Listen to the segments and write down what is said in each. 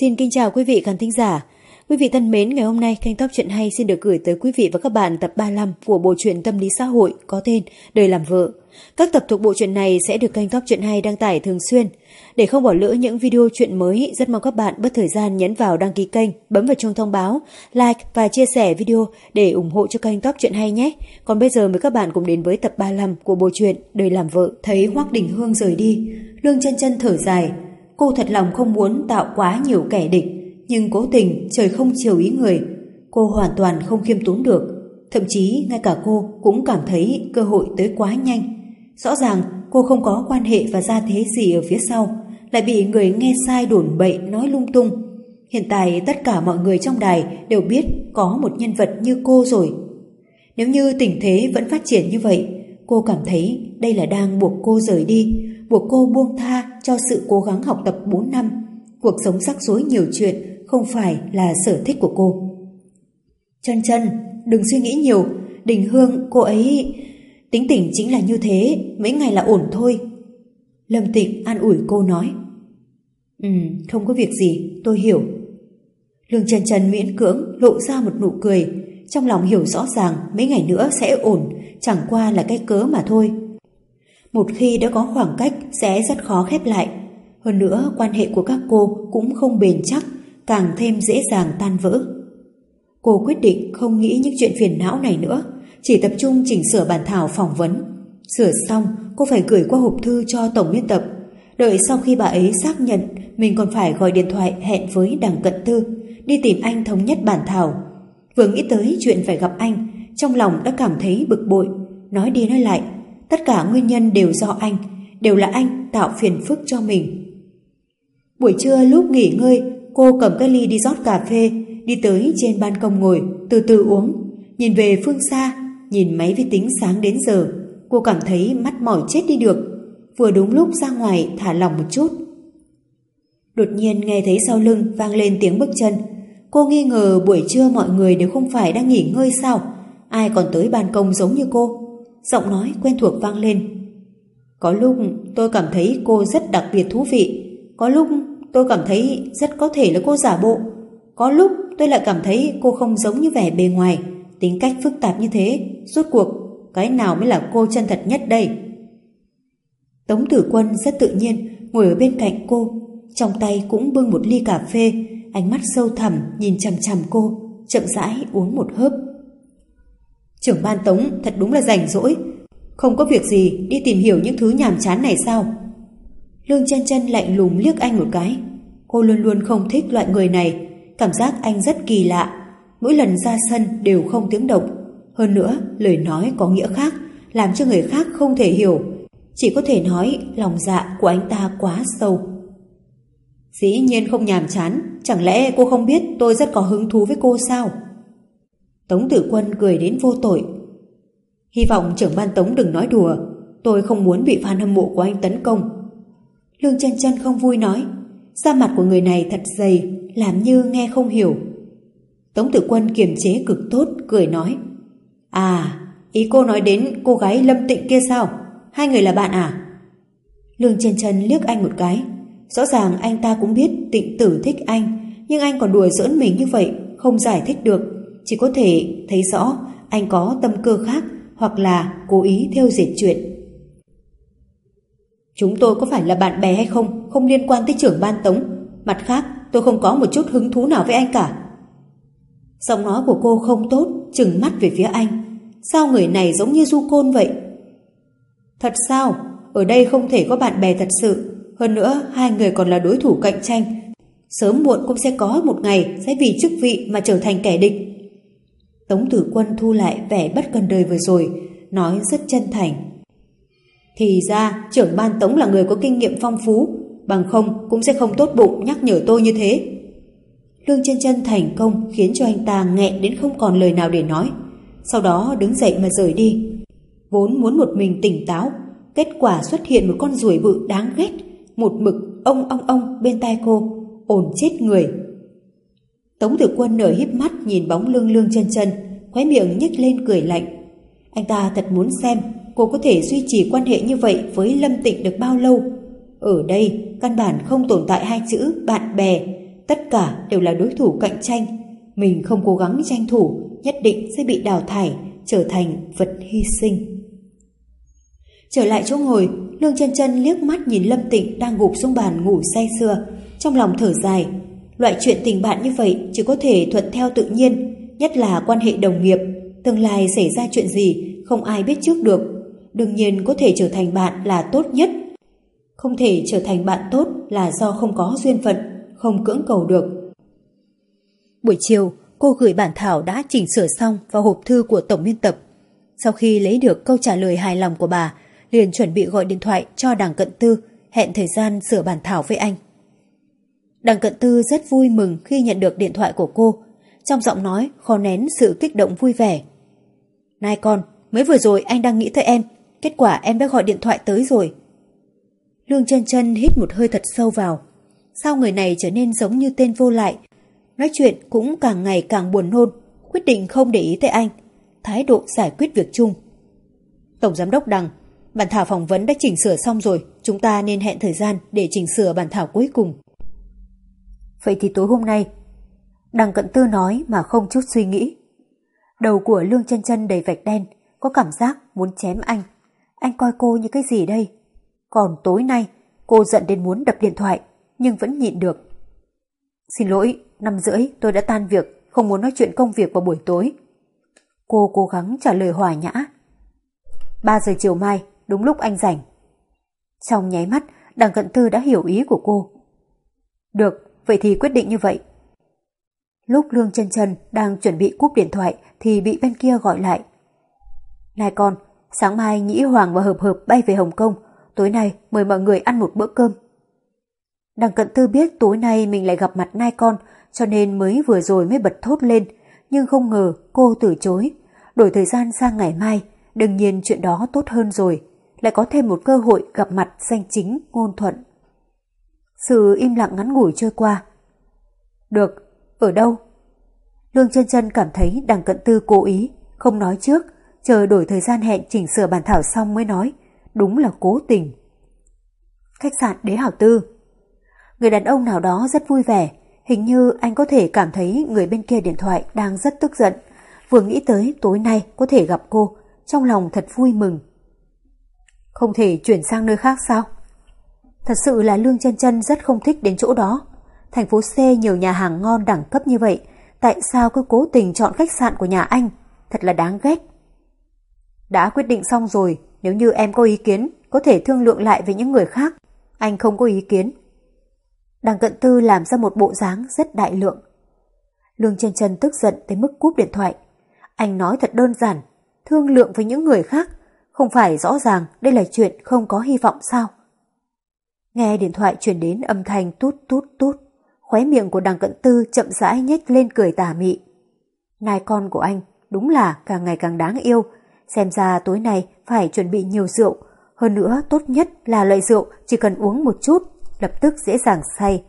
Xin kính chào quý vị khán thính giả. Quý vị thân mến, ngày hôm nay kênh Top Chuyện Hay xin được gửi tới quý vị và các bạn tập 35 của bộ truyện tâm lý xã hội có tên Đời làm vợ. Các tập thuộc bộ truyện này sẽ được kênh Top Chuyện Hay đăng tải thường xuyên. Để không bỏ lỡ những video chuyện mới, rất mong các bạn bất thời gian nhấn vào đăng ký kênh, bấm vào chuông thông báo, like và chia sẻ video để ủng hộ cho kênh Top Chuyện Hay nhé. Còn bây giờ mời các bạn cùng đến với tập 35 của bộ truyện Đời làm vợ. Thấy Hoắc Đình Hương rời đi, Lương chân chân thở dài, Cô thật lòng không muốn tạo quá nhiều kẻ địch, nhưng cố tình trời không chiều ý người. Cô hoàn toàn không khiêm tốn được. Thậm chí ngay cả cô cũng cảm thấy cơ hội tới quá nhanh. Rõ ràng cô không có quan hệ và gia thế gì ở phía sau, lại bị người nghe sai đồn bậy nói lung tung. Hiện tại tất cả mọi người trong đài đều biết có một nhân vật như cô rồi. Nếu như tình thế vẫn phát triển như vậy, cô cảm thấy đây là đang buộc cô rời đi, buộc cô buông tha cho sự cố gắng học tập 4 năm. Cuộc sống rắc rối nhiều chuyện không phải là sở thích của cô. Chân chân, đừng suy nghĩ nhiều, Đình Hương cô ấy... Tính tình chính là như thế, mấy ngày là ổn thôi. Lâm Tịnh an ủi cô nói. Ừ, không có việc gì, tôi hiểu. Lương Trần Trần miễn cưỡng lộ ra một nụ cười, trong lòng hiểu rõ ràng mấy ngày nữa sẽ ổn, chẳng qua là cái cớ mà thôi. Một khi đã có khoảng cách sẽ rất khó khép lại. Hơn nữa quan hệ của các cô cũng không bền chắc, càng thêm dễ dàng tan vỡ. Cô quyết định không nghĩ những chuyện phiền não này nữa, chỉ tập trung chỉnh sửa bản thảo phỏng vấn. Sửa xong, cô phải gửi qua hộp thư cho tổng biên tập. Đợi sau khi bà ấy xác nhận, mình còn phải gọi điện thoại hẹn với đằng cận thư, đi tìm anh thống nhất bản thảo. Vừa nghĩ tới chuyện phải gặp anh, trong lòng đã cảm thấy bực bội, nói đi nói lại tất cả nguyên nhân đều do anh, đều là anh tạo phiền phức cho mình. Buổi trưa lúc nghỉ ngơi, cô cầm cái ly đi rót cà phê, đi tới trên ban công ngồi, từ từ uống, nhìn về phương xa, nhìn máy vi tính sáng đến giờ, cô cảm thấy mắt mỏi chết đi được, vừa đúng lúc ra ngoài thả lỏng một chút. Đột nhiên nghe thấy sau lưng vang lên tiếng bước chân, cô nghi ngờ buổi trưa mọi người đều không phải đang nghỉ ngơi sao, ai còn tới ban công giống như cô? Giọng nói quen thuộc vang lên. Có lúc tôi cảm thấy cô rất đặc biệt thú vị, có lúc tôi cảm thấy rất có thể là cô giả bộ, có lúc tôi lại cảm thấy cô không giống như vẻ bề ngoài, tính cách phức tạp như thế, rốt cuộc cái nào mới là cô chân thật nhất đây? Tống Tử Quân rất tự nhiên ngồi ở bên cạnh cô, trong tay cũng bưng một ly cà phê, ánh mắt sâu thẳm nhìn chằm chằm cô, chậm rãi uống một hớp. Trưởng ban Tống thật đúng là rảnh rỗi, không có việc gì đi tìm hiểu những thứ nhàm chán này sao? Lương chân chân lạnh lùng liếc anh một cái. Cô luôn luôn không thích loại người này, cảm giác anh rất kỳ lạ. Mỗi lần ra sân đều không tiếng động. Hơn nữa, lời nói có nghĩa khác, làm cho người khác không thể hiểu. Chỉ có thể nói lòng dạ của anh ta quá sâu. Dĩ nhiên không nhàm chán, chẳng lẽ cô không biết tôi rất có hứng thú với cô sao? Tống tử quân cười đến vô tội. Hy vọng trưởng ban Tống đừng nói đùa, tôi không muốn bị fan hâm mộ của anh tấn công. Lương chân chân không vui nói, da mặt của người này thật dày, làm như nghe không hiểu. Tống tử quân kiềm chế cực tốt, cười nói. À, ý cô nói đến cô gái lâm tịnh kia sao? Hai người là bạn à? Lương chân chân liếc anh một cái. Rõ ràng anh ta cũng biết tịnh tử thích anh, nhưng anh còn đùa giỡn mình như vậy, không giải thích được chỉ có thể thấy rõ anh có tâm cơ khác hoặc là cố ý theo dệt chuyện. Chúng tôi có phải là bạn bè hay không, không liên quan tới trưởng ban tống. Mặt khác, tôi không có một chút hứng thú nào với anh cả. Giọng nói của cô không tốt, chừng mắt về phía anh. Sao người này giống như du côn vậy? Thật sao? Ở đây không thể có bạn bè thật sự. Hơn nữa, hai người còn là đối thủ cạnh tranh. Sớm muộn cũng sẽ có một ngày sẽ vì chức vị mà trở thành kẻ địch. Tống Tử Quân thu lại vẻ bất cần đời vừa rồi, nói rất chân thành. Thì ra, trưởng ban Tống là người có kinh nghiệm phong phú, bằng không cũng sẽ không tốt bụng nhắc nhở tôi như thế. Lương chân chân thành công khiến cho anh ta nghẹn đến không còn lời nào để nói. Sau đó đứng dậy mà rời đi. Vốn muốn một mình tỉnh táo, kết quả xuất hiện một con ruồi bự đáng ghét, một mực ông ông ông bên tai cô, ổn chết người. Tống Tử Quân nở híp mắt nhìn bóng lưng lương chân chân, khóe miệng nhếch lên cười lạnh. Anh ta thật muốn xem cô có thể duy trì quan hệ như vậy với Lâm Tịnh được bao lâu. Ở đây, căn bản không tồn tại hai chữ bạn bè, tất cả đều là đối thủ cạnh tranh. Mình không cố gắng tranh thủ, nhất định sẽ bị đào thải, trở thành vật hy sinh. Trở lại chỗ ngồi, Lương chân chân liếc mắt nhìn Lâm Tịnh đang gục xuống bàn ngủ say sưa, trong lòng thở dài. Loại chuyện tình bạn như vậy chỉ có thể thuận theo tự nhiên, nhất là quan hệ đồng nghiệp. Tương lai xảy ra chuyện gì không ai biết trước được. Đương nhiên có thể trở thành bạn là tốt nhất. Không thể trở thành bạn tốt là do không có duyên phận, không cưỡng cầu được. Buổi chiều, cô gửi bản thảo đã chỉnh sửa xong vào hộp thư của tổng biên tập. Sau khi lấy được câu trả lời hài lòng của bà, liền chuẩn bị gọi điện thoại cho đảng cận tư, hẹn thời gian sửa bản thảo với anh. Đằng cận tư rất vui mừng khi nhận được điện thoại của cô, trong giọng nói khó nén sự kích động vui vẻ. Này con, mới vừa rồi anh đang nghĩ tới em, kết quả em đã gọi điện thoại tới rồi. Lương chân chân hít một hơi thật sâu vào. Sao người này trở nên giống như tên vô lại? Nói chuyện cũng càng ngày càng buồn nôn, quyết định không để ý tới anh. Thái độ giải quyết việc chung. Tổng giám đốc Đằng, bản thảo phỏng vấn đã chỉnh sửa xong rồi, chúng ta nên hẹn thời gian để chỉnh sửa bản thảo cuối cùng. Vậy thì tối hôm nay, Đằng Cận Tư nói mà không chút suy nghĩ. Đầu của Lương chân chân đầy vạch đen, có cảm giác muốn chém anh. Anh coi cô như cái gì đây? Còn tối nay, cô giận đến muốn đập điện thoại, nhưng vẫn nhịn được. Xin lỗi, năm rưỡi tôi đã tan việc, không muốn nói chuyện công việc vào buổi tối. Cô cố gắng trả lời hòa nhã. 3 giờ chiều mai, đúng lúc anh rảnh. Trong nháy mắt, đằng cận tư đã hiểu ý của cô. Được, vậy thì quyết định như vậy. Lúc Lương chân chân đang chuẩn bị cúp điện thoại thì bị bên kia gọi lại. Này con, sáng mai Nhĩ Hoàng và Hợp Hợp bay về Hồng Kông, tối nay mời mọi người ăn một bữa cơm. Đằng cận tư biết tối nay mình lại gặp mặt nai con cho nên mới vừa rồi mới bật thốt lên, nhưng không ngờ cô từ chối. Đổi thời gian sang ngày mai, đương nhiên chuyện đó tốt hơn rồi, lại có thêm một cơ hội gặp mặt danh chính ngôn thuận. Sự im lặng ngắn ngủi trôi qua. Được, ở đâu? Lương chân chân cảm thấy đằng cận tư cố ý, không nói trước, chờ đổi thời gian hẹn chỉnh sửa bản thảo xong mới nói, đúng là cố tình. Khách sạn Đế Hảo Tư Người đàn ông nào đó rất vui vẻ, hình như anh có thể cảm thấy người bên kia điện thoại đang rất tức giận. Vừa nghĩ tới tối nay có thể gặp cô, trong lòng thật vui mừng. Không thể chuyển sang nơi khác sao? Thật sự là Lương chân chân rất không thích đến chỗ đó. Thành phố C nhiều nhà hàng ngon đẳng cấp như vậy, tại sao cứ cố tình chọn khách sạn của nhà anh? Thật là đáng ghét. Đã quyết định xong rồi, nếu như em có ý kiến, có thể thương lượng lại với những người khác. Anh không có ý kiến. Đằng cận tư làm ra một bộ dáng rất đại lượng. Lương chân chân tức giận tới mức cúp điện thoại. Anh nói thật đơn giản, thương lượng với những người khác, không phải rõ ràng đây là chuyện không có hy vọng sao? Nghe điện thoại chuyển đến âm thanh tút tút tút, khóe miệng của đằng cận tư chậm rãi nhếch lên cười tà mị. Nai con của anh đúng là càng ngày càng đáng yêu, xem ra tối nay phải chuẩn bị nhiều rượu, hơn nữa tốt nhất là loại rượu chỉ cần uống một chút, lập tức dễ dàng say.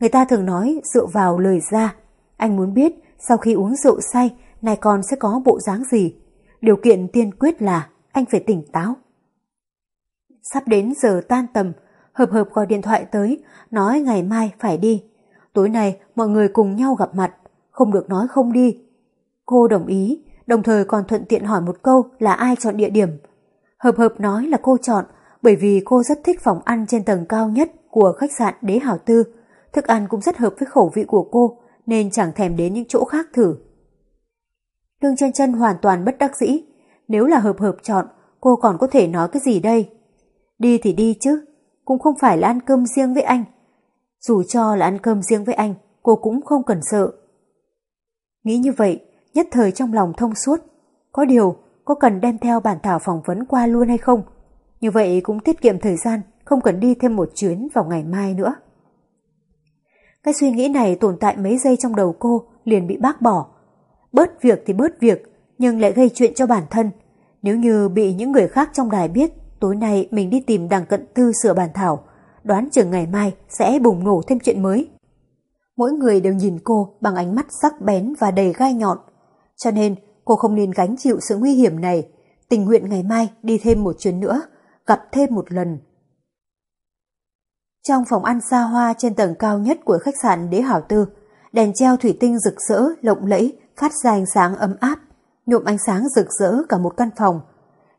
Người ta thường nói rượu vào lời ra, anh muốn biết sau khi uống rượu say, nai con sẽ có bộ dáng gì. Điều kiện tiên quyết là anh phải tỉnh táo. Sắp đến giờ tan tầm, Hợp Hợp gọi điện thoại tới, nói ngày mai phải đi. Tối nay mọi người cùng nhau gặp mặt, không được nói không đi. Cô đồng ý, đồng thời còn thuận tiện hỏi một câu là ai chọn địa điểm. Hợp Hợp nói là cô chọn bởi vì cô rất thích phòng ăn trên tầng cao nhất của khách sạn Đế Hảo Tư. Thức ăn cũng rất hợp với khẩu vị của cô nên chẳng thèm đến những chỗ khác thử. Lương chân chân hoàn toàn bất đắc dĩ. Nếu là hợp hợp chọn, cô còn có thể nói cái gì đây? Đi thì đi chứ, cũng không phải là ăn cơm riêng với anh. Dù cho là ăn cơm riêng với anh, cô cũng không cần sợ. Nghĩ như vậy, nhất thời trong lòng thông suốt. Có điều, có cần đem theo bản thảo phỏng vấn qua luôn hay không? Như vậy cũng tiết kiệm thời gian, không cần đi thêm một chuyến vào ngày mai nữa. Cái suy nghĩ này tồn tại mấy giây trong đầu cô liền bị bác bỏ. Bớt việc thì bớt việc, nhưng lại gây chuyện cho bản thân. Nếu như bị những người khác trong đài biết tối nay mình đi tìm đằng cận tư sửa bàn thảo, đoán chừng ngày mai sẽ bùng nổ thêm chuyện mới. Mỗi người đều nhìn cô bằng ánh mắt sắc bén và đầy gai nhọn. Cho nên cô không nên gánh chịu sự nguy hiểm này, tình nguyện ngày mai đi thêm một chuyến nữa, gặp thêm một lần Trong phòng ăn xa hoa trên tầng cao nhất của khách sạn Đế Hảo Tư, đèn treo thủy tinh rực rỡ, lộng lẫy, phát ra ánh sáng ấm áp, nhuộm ánh sáng rực rỡ cả một căn phòng.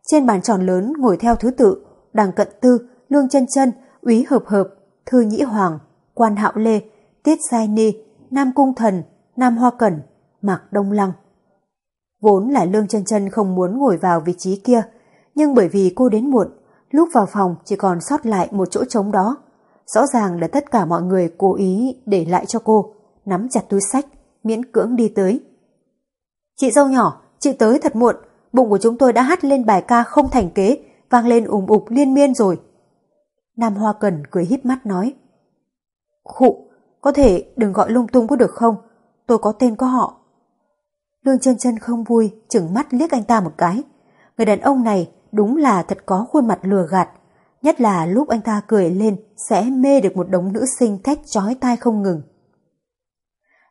Trên bàn tròn lớn ngồi theo thứ tự, Đằng Cận Tư, Lương Chân Chân, Úy Hợp Hợp, Thư Nhĩ Hoàng, Quan Hạo Lê, Tiết Sai Ni, Nam Cung Thần, Nam Hoa Cẩn, Mạc Đông Lăng. Vốn là Lương Chân Chân không muốn ngồi vào vị trí kia, nhưng bởi vì cô đến muộn, lúc vào phòng chỉ còn sót lại một chỗ trống đó. Rõ ràng là tất cả mọi người cố ý để lại cho cô, nắm chặt túi sách, miễn cưỡng đi tới. Chị dâu nhỏ, chị tới thật muộn, bụng của chúng tôi đã hát lên bài ca không thành kế, vang lên ủng ục liên miên rồi. Nam Hoa Cần cười híp mắt nói. Khụ, có thể đừng gọi lung tung có được không? Tôi có tên có họ. Lương chân chân không vui, chừng mắt liếc anh ta một cái. Người đàn ông này đúng là thật có khuôn mặt lừa gạt. Nhất là lúc anh ta cười lên sẽ mê được một đống nữ sinh thét chói tai không ngừng.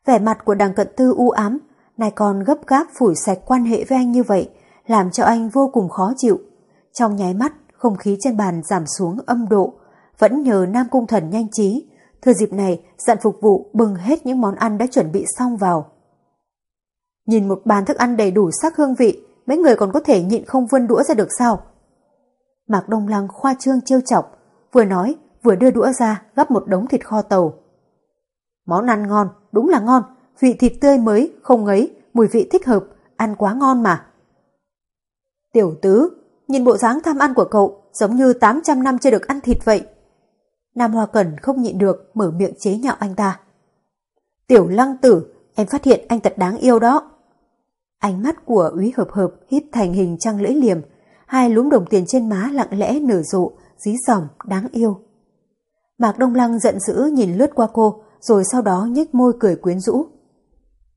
Vẻ mặt của đằng cận tư u ám, này còn gấp gáp phủi sạch quan hệ với anh như vậy, làm cho anh vô cùng khó chịu. Trong nháy mắt, không khí trên bàn giảm xuống âm độ, vẫn nhờ Nam Cung Thần nhanh trí. Thừa dịp này, dặn phục vụ bừng hết những món ăn đã chuẩn bị xong vào. Nhìn một bàn thức ăn đầy đủ sắc hương vị, mấy người còn có thể nhịn không vươn đũa ra được sao? Mạc Đông Lăng khoa trương trêu chọc, vừa nói vừa đưa đũa ra gắp một đống thịt kho tàu. Món ăn ngon, đúng là ngon, vị thịt tươi mới, không ngấy, mùi vị thích hợp, ăn quá ngon mà. Tiểu tứ, nhìn bộ dáng tham ăn của cậu giống như 800 năm chưa được ăn thịt vậy. Nam Hoa Cẩn không nhịn được mở miệng chế nhạo anh ta. Tiểu lăng tử, em phát hiện anh thật đáng yêu đó. Ánh mắt của úy hợp hợp hít thành hình trăng lưỡi liềm, hai lúm đồng tiền trên má lặng lẽ nở rộ, dí dỏm, đáng yêu. Mạc Đông Lăng giận dữ nhìn lướt qua cô, rồi sau đó nhếch môi cười quyến rũ.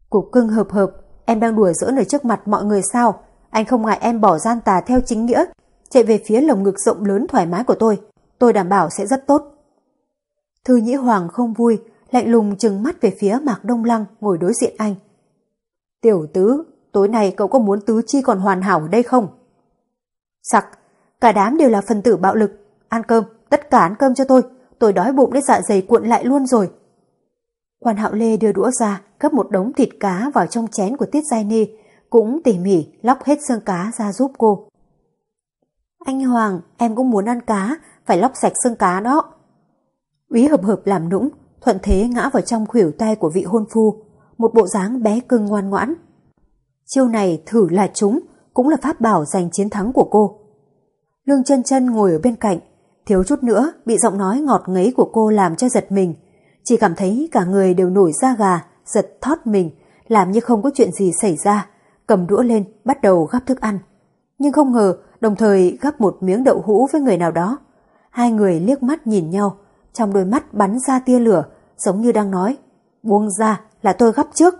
Cục cưng hợp hợp, em đang đùa giỡn ở trước mặt mọi người sao? Anh không ngại em bỏ gian tà theo chính nghĩa, chạy về phía lồng ngực rộng lớn thoải mái của tôi. Tôi đảm bảo sẽ rất tốt. Thư Nhĩ Hoàng không vui, lạnh lùng trừng mắt về phía Mạc Đông Lăng ngồi đối diện anh. Tiểu tứ, tối nay cậu có muốn tứ chi còn hoàn hảo ở đây không? Sặc, cả đám đều là phần tử bạo lực. Ăn cơm, tất cả ăn cơm cho tôi. Tôi đói bụng đến dạ dày cuộn lại luôn rồi. Quan Hạo Lê đưa đũa ra, gấp một đống thịt cá vào trong chén của Tiết Giai Ni, cũng tỉ mỉ lóc hết xương cá ra giúp cô. Anh Hoàng, em cũng muốn ăn cá, phải lóc sạch xương cá đó. Úy hợp hợp làm nũng, thuận thế ngã vào trong khuỷu tay của vị hôn phu, một bộ dáng bé cưng ngoan ngoãn. Chiêu này thử là chúng, cũng là pháp bảo giành chiến thắng của cô. Lương chân chân ngồi ở bên cạnh, thiếu chút nữa bị giọng nói ngọt ngấy của cô làm cho giật mình, chỉ cảm thấy cả người đều nổi da gà, giật thót mình, làm như không có chuyện gì xảy ra, cầm đũa lên bắt đầu gắp thức ăn. Nhưng không ngờ đồng thời gắp một miếng đậu hũ với người nào đó. Hai người liếc mắt nhìn nhau, trong đôi mắt bắn ra tia lửa, giống như đang nói, buông ra là tôi gắp trước.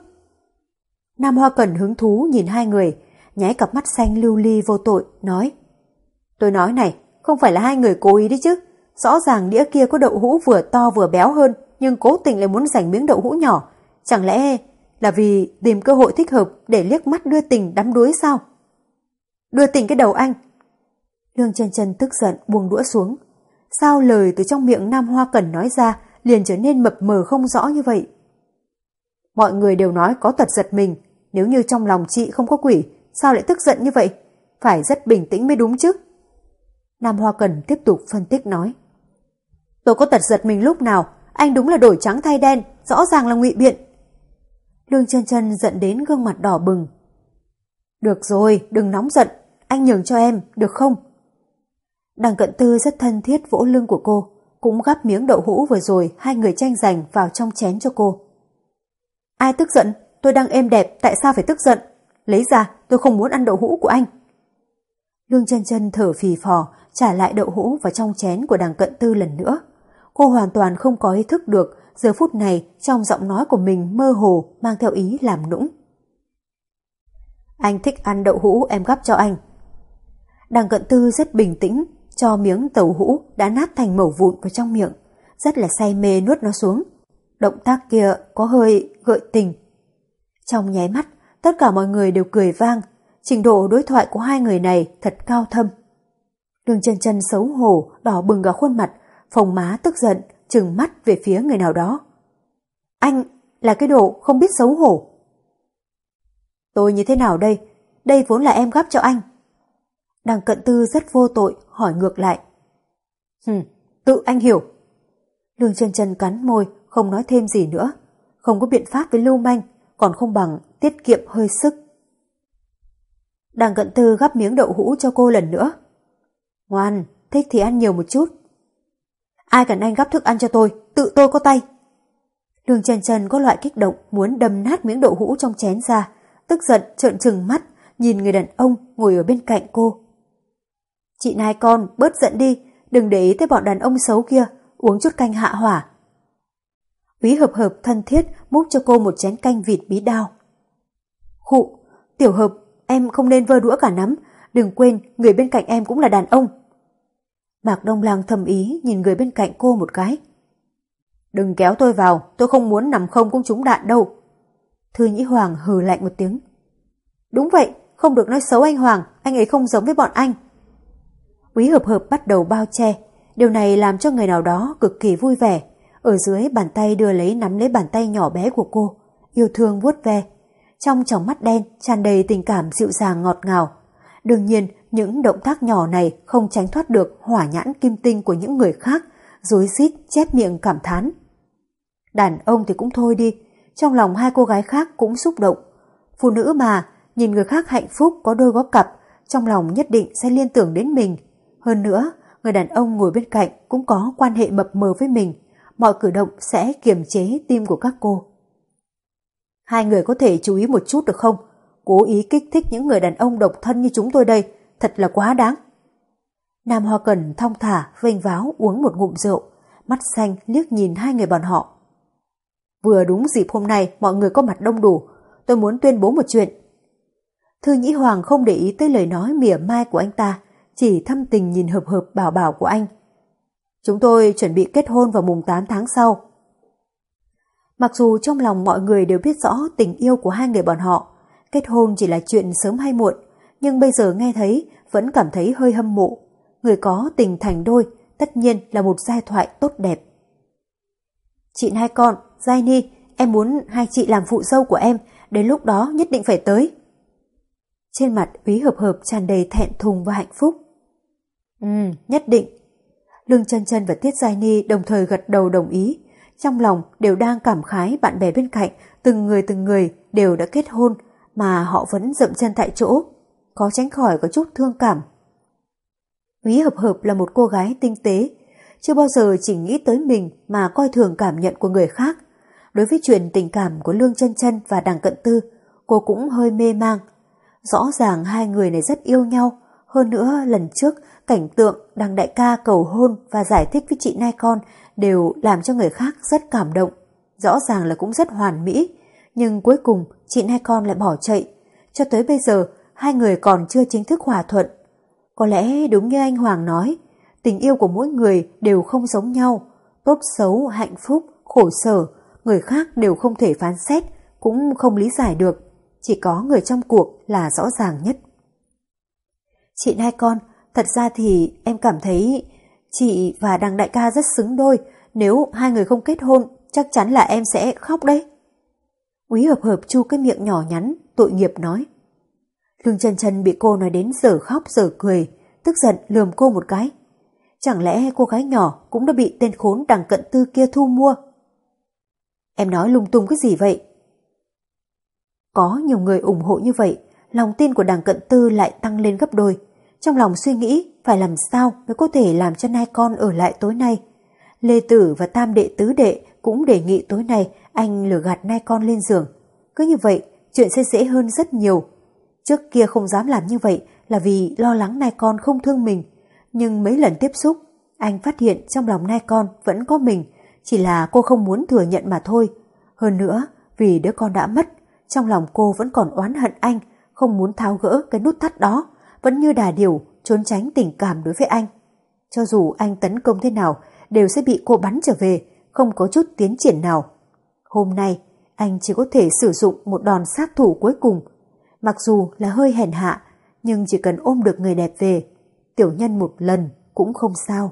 Nam Hoa cần hứng thú nhìn hai người, nháy cặp mắt xanh lưu ly vô tội, nói Tôi nói này, không phải là hai người cố ý đấy chứ, rõ ràng đĩa kia có đậu hũ vừa to vừa béo hơn, nhưng cố tình lại muốn giành miếng đậu hũ nhỏ. Chẳng lẽ là vì tìm cơ hội thích hợp để liếc mắt đưa tình đắm đuối sao? Đưa tình cái đầu anh. Lương chân chân tức giận buông đũa xuống. Sao lời từ trong miệng Nam Hoa Cẩn nói ra liền trở nên mập mờ không rõ như vậy? Mọi người đều nói có tật giật mình, nếu như trong lòng chị không có quỷ, sao lại tức giận như vậy? Phải rất bình tĩnh mới đúng chứ. Nam Hoa Cẩn tiếp tục phân tích nói. Tôi có tật giật mình lúc nào, anh đúng là đổi trắng thay đen, rõ ràng là ngụy biện. Lương chân chân giận đến gương mặt đỏ bừng. Được rồi, đừng nóng giận, anh nhường cho em, được không? Đằng cận tư rất thân thiết vỗ lưng của cô, cũng gắp miếng đậu hũ vừa rồi hai người tranh giành vào trong chén cho cô. Ai tức giận? Tôi đang êm đẹp, tại sao phải tức giận? Lấy ra, tôi không muốn ăn đậu hũ của anh. Lương chân chân thở phì phò, trả lại đậu hũ vào trong chén của đằng cận tư lần nữa. Cô hoàn toàn không có ý thức được giờ phút này trong giọng nói của mình mơ hồ mang theo ý làm nũng. Anh thích ăn đậu hũ em gắp cho anh. Đằng cận tư rất bình tĩnh, cho miếng tàu hũ đã nát thành mẩu vụn vào trong miệng, rất là say mê nuốt nó xuống. Động tác kia có hơi gợi tình. Trong nháy mắt, tất cả mọi người đều cười vang, trình độ đối thoại của hai người này thật cao thâm. Đường chân chân xấu hổ, đỏ bừng cả khuôn mặt, phồng má tức giận, trừng mắt về phía người nào đó. Anh là cái đồ không biết xấu hổ. Tôi như thế nào đây? Đây vốn là em gắp cho anh. Đằng cận tư rất vô tội, hỏi ngược lại. Hừm, tự anh hiểu. Lương chân chân cắn môi, không nói thêm gì nữa. Không có biện pháp với lưu manh, còn không bằng tiết kiệm hơi sức. Đằng cận tư gắp miếng đậu hũ cho cô lần nữa. Ngoan, thích thì ăn nhiều một chút. Ai cần anh gắp thức ăn cho tôi, tự tôi có tay. Lương Trần Trần có loại kích động muốn đâm nát miếng đậu hũ trong chén ra, tức giận trợn trừng mắt, nhìn người đàn ông ngồi ở bên cạnh cô. Chị nai con, bớt giận đi, đừng để ý tới bọn đàn ông xấu kia, uống chút canh hạ hỏa. Quý hợp hợp thân thiết múc cho cô một chén canh vịt bí đao. Khụ, tiểu hợp, em không nên vơ đũa cả nắm, đừng quên người bên cạnh em cũng là đàn ông. Mạc Đông Lang thầm ý nhìn người bên cạnh cô một cái. Đừng kéo tôi vào, tôi không muốn nằm không cũng trúng đạn đâu. Thư Nhĩ Hoàng hừ lạnh một tiếng. Đúng vậy, không được nói xấu anh Hoàng, anh ấy không giống với bọn anh. Quý hợp hợp bắt đầu bao che, điều này làm cho người nào đó cực kỳ vui vẻ. Ở dưới bàn tay đưa lấy nắm lấy bàn tay nhỏ bé của cô, yêu thương vuốt ve. Trong tròng mắt đen tràn đầy tình cảm dịu dàng ngọt ngào. Đương nhiên, những động tác nhỏ này không tránh thoát được hỏa nhãn kim tinh của những người khác, rối rít chép miệng cảm thán. Đàn ông thì cũng thôi đi, trong lòng hai cô gái khác cũng xúc động. Phụ nữ mà, nhìn người khác hạnh phúc có đôi có cặp, trong lòng nhất định sẽ liên tưởng đến mình. Hơn nữa, người đàn ông ngồi bên cạnh cũng có quan hệ mập mờ với mình, mọi cử động sẽ kiềm chế tim của các cô. Hai người có thể chú ý một chút được không? Cố ý kích thích những người đàn ông độc thân như chúng tôi đây, thật là quá đáng. Nam Hoa Cần thong thả, vênh váo uống một ngụm rượu, mắt xanh liếc nhìn hai người bọn họ. Vừa đúng dịp hôm nay mọi người có mặt đông đủ, tôi muốn tuyên bố một chuyện. Thư Nhĩ Hoàng không để ý tới lời nói mỉa mai của anh ta, chỉ thâm tình nhìn hợp hợp bảo bảo của anh. Chúng tôi chuẩn bị kết hôn vào mùng 8 tháng sau. Mặc dù trong lòng mọi người đều biết rõ tình yêu của hai người bọn họ, kết hôn chỉ là chuyện sớm hay muộn, nhưng bây giờ nghe thấy vẫn cảm thấy hơi hâm mộ. Người có tình thành đôi tất nhiên là một giai thoại tốt đẹp. Chị hai con, Giai Ni, em muốn hai chị làm phụ dâu của em, đến lúc đó nhất định phải tới. Trên mặt Úy hợp hợp tràn đầy thẹn thùng và hạnh phúc. Ừ, nhất định. Lương chân chân và Tiết Giai Ni đồng thời gật đầu đồng ý, trong lòng đều đang cảm khái bạn bè bên cạnh, từng người từng người đều đã kết hôn, mà họ vẫn dậm chân tại chỗ, có tránh khỏi có chút thương cảm. Quý hợp hợp là một cô gái tinh tế, chưa bao giờ chỉ nghĩ tới mình mà coi thường cảm nhận của người khác. Đối với chuyện tình cảm của Lương chân chân và Đằng Cận Tư, cô cũng hơi mê mang. Rõ ràng hai người này rất yêu nhau, hơn nữa lần trước cảnh tượng Đằng Đại ca cầu hôn và giải thích với chị Nai Con đều làm cho người khác rất cảm động. Rõ ràng là cũng rất hoàn mỹ, nhưng cuối cùng chị Nai Con lại bỏ chạy. Cho tới bây giờ, hai người còn chưa chính thức hòa thuận. Có lẽ đúng như anh Hoàng nói, tình yêu của mỗi người đều không giống nhau, tốt xấu, hạnh phúc, khổ sở, người khác đều không thể phán xét, cũng không lý giải được, chỉ có người trong cuộc là rõ ràng nhất. Chị hai con, thật ra thì em cảm thấy chị và đằng đại ca rất xứng đôi, nếu hai người không kết hôn, chắc chắn là em sẽ khóc đấy. Quý hợp hợp chu cái miệng nhỏ nhắn, tội nghiệp nói. Lương chân chân bị cô nói đến giờ khóc giờ cười, tức giận lườm cô một cái. Chẳng lẽ cô gái nhỏ cũng đã bị tên khốn đằng cận tư kia thu mua? Em nói lung tung cái gì vậy? Có nhiều người ủng hộ như vậy, lòng tin của đằng cận tư lại tăng lên gấp đôi. Trong lòng suy nghĩ phải làm sao mới có thể làm cho nai con ở lại tối nay. Lê Tử và Tam Đệ Tứ Đệ cũng đề nghị tối nay anh lừa gạt nai con lên giường. Cứ như vậy, chuyện sẽ dễ hơn rất nhiều. Trước kia không dám làm như vậy là vì lo lắng nai con không thương mình. Nhưng mấy lần tiếp xúc, anh phát hiện trong lòng nai con vẫn có mình, chỉ là cô không muốn thừa nhận mà thôi. Hơn nữa, vì đứa con đã mất, trong lòng cô vẫn còn oán hận anh, không muốn tháo gỡ cái nút thắt đó, vẫn như đà điều trốn tránh tình cảm đối với anh. Cho dù anh tấn công thế nào, đều sẽ bị cô bắn trở về, không có chút tiến triển nào. Hôm nay, anh chỉ có thể sử dụng một đòn sát thủ cuối cùng. Mặc dù là hơi hèn hạ, nhưng chỉ cần ôm được người đẹp về, tiểu nhân một lần cũng không sao.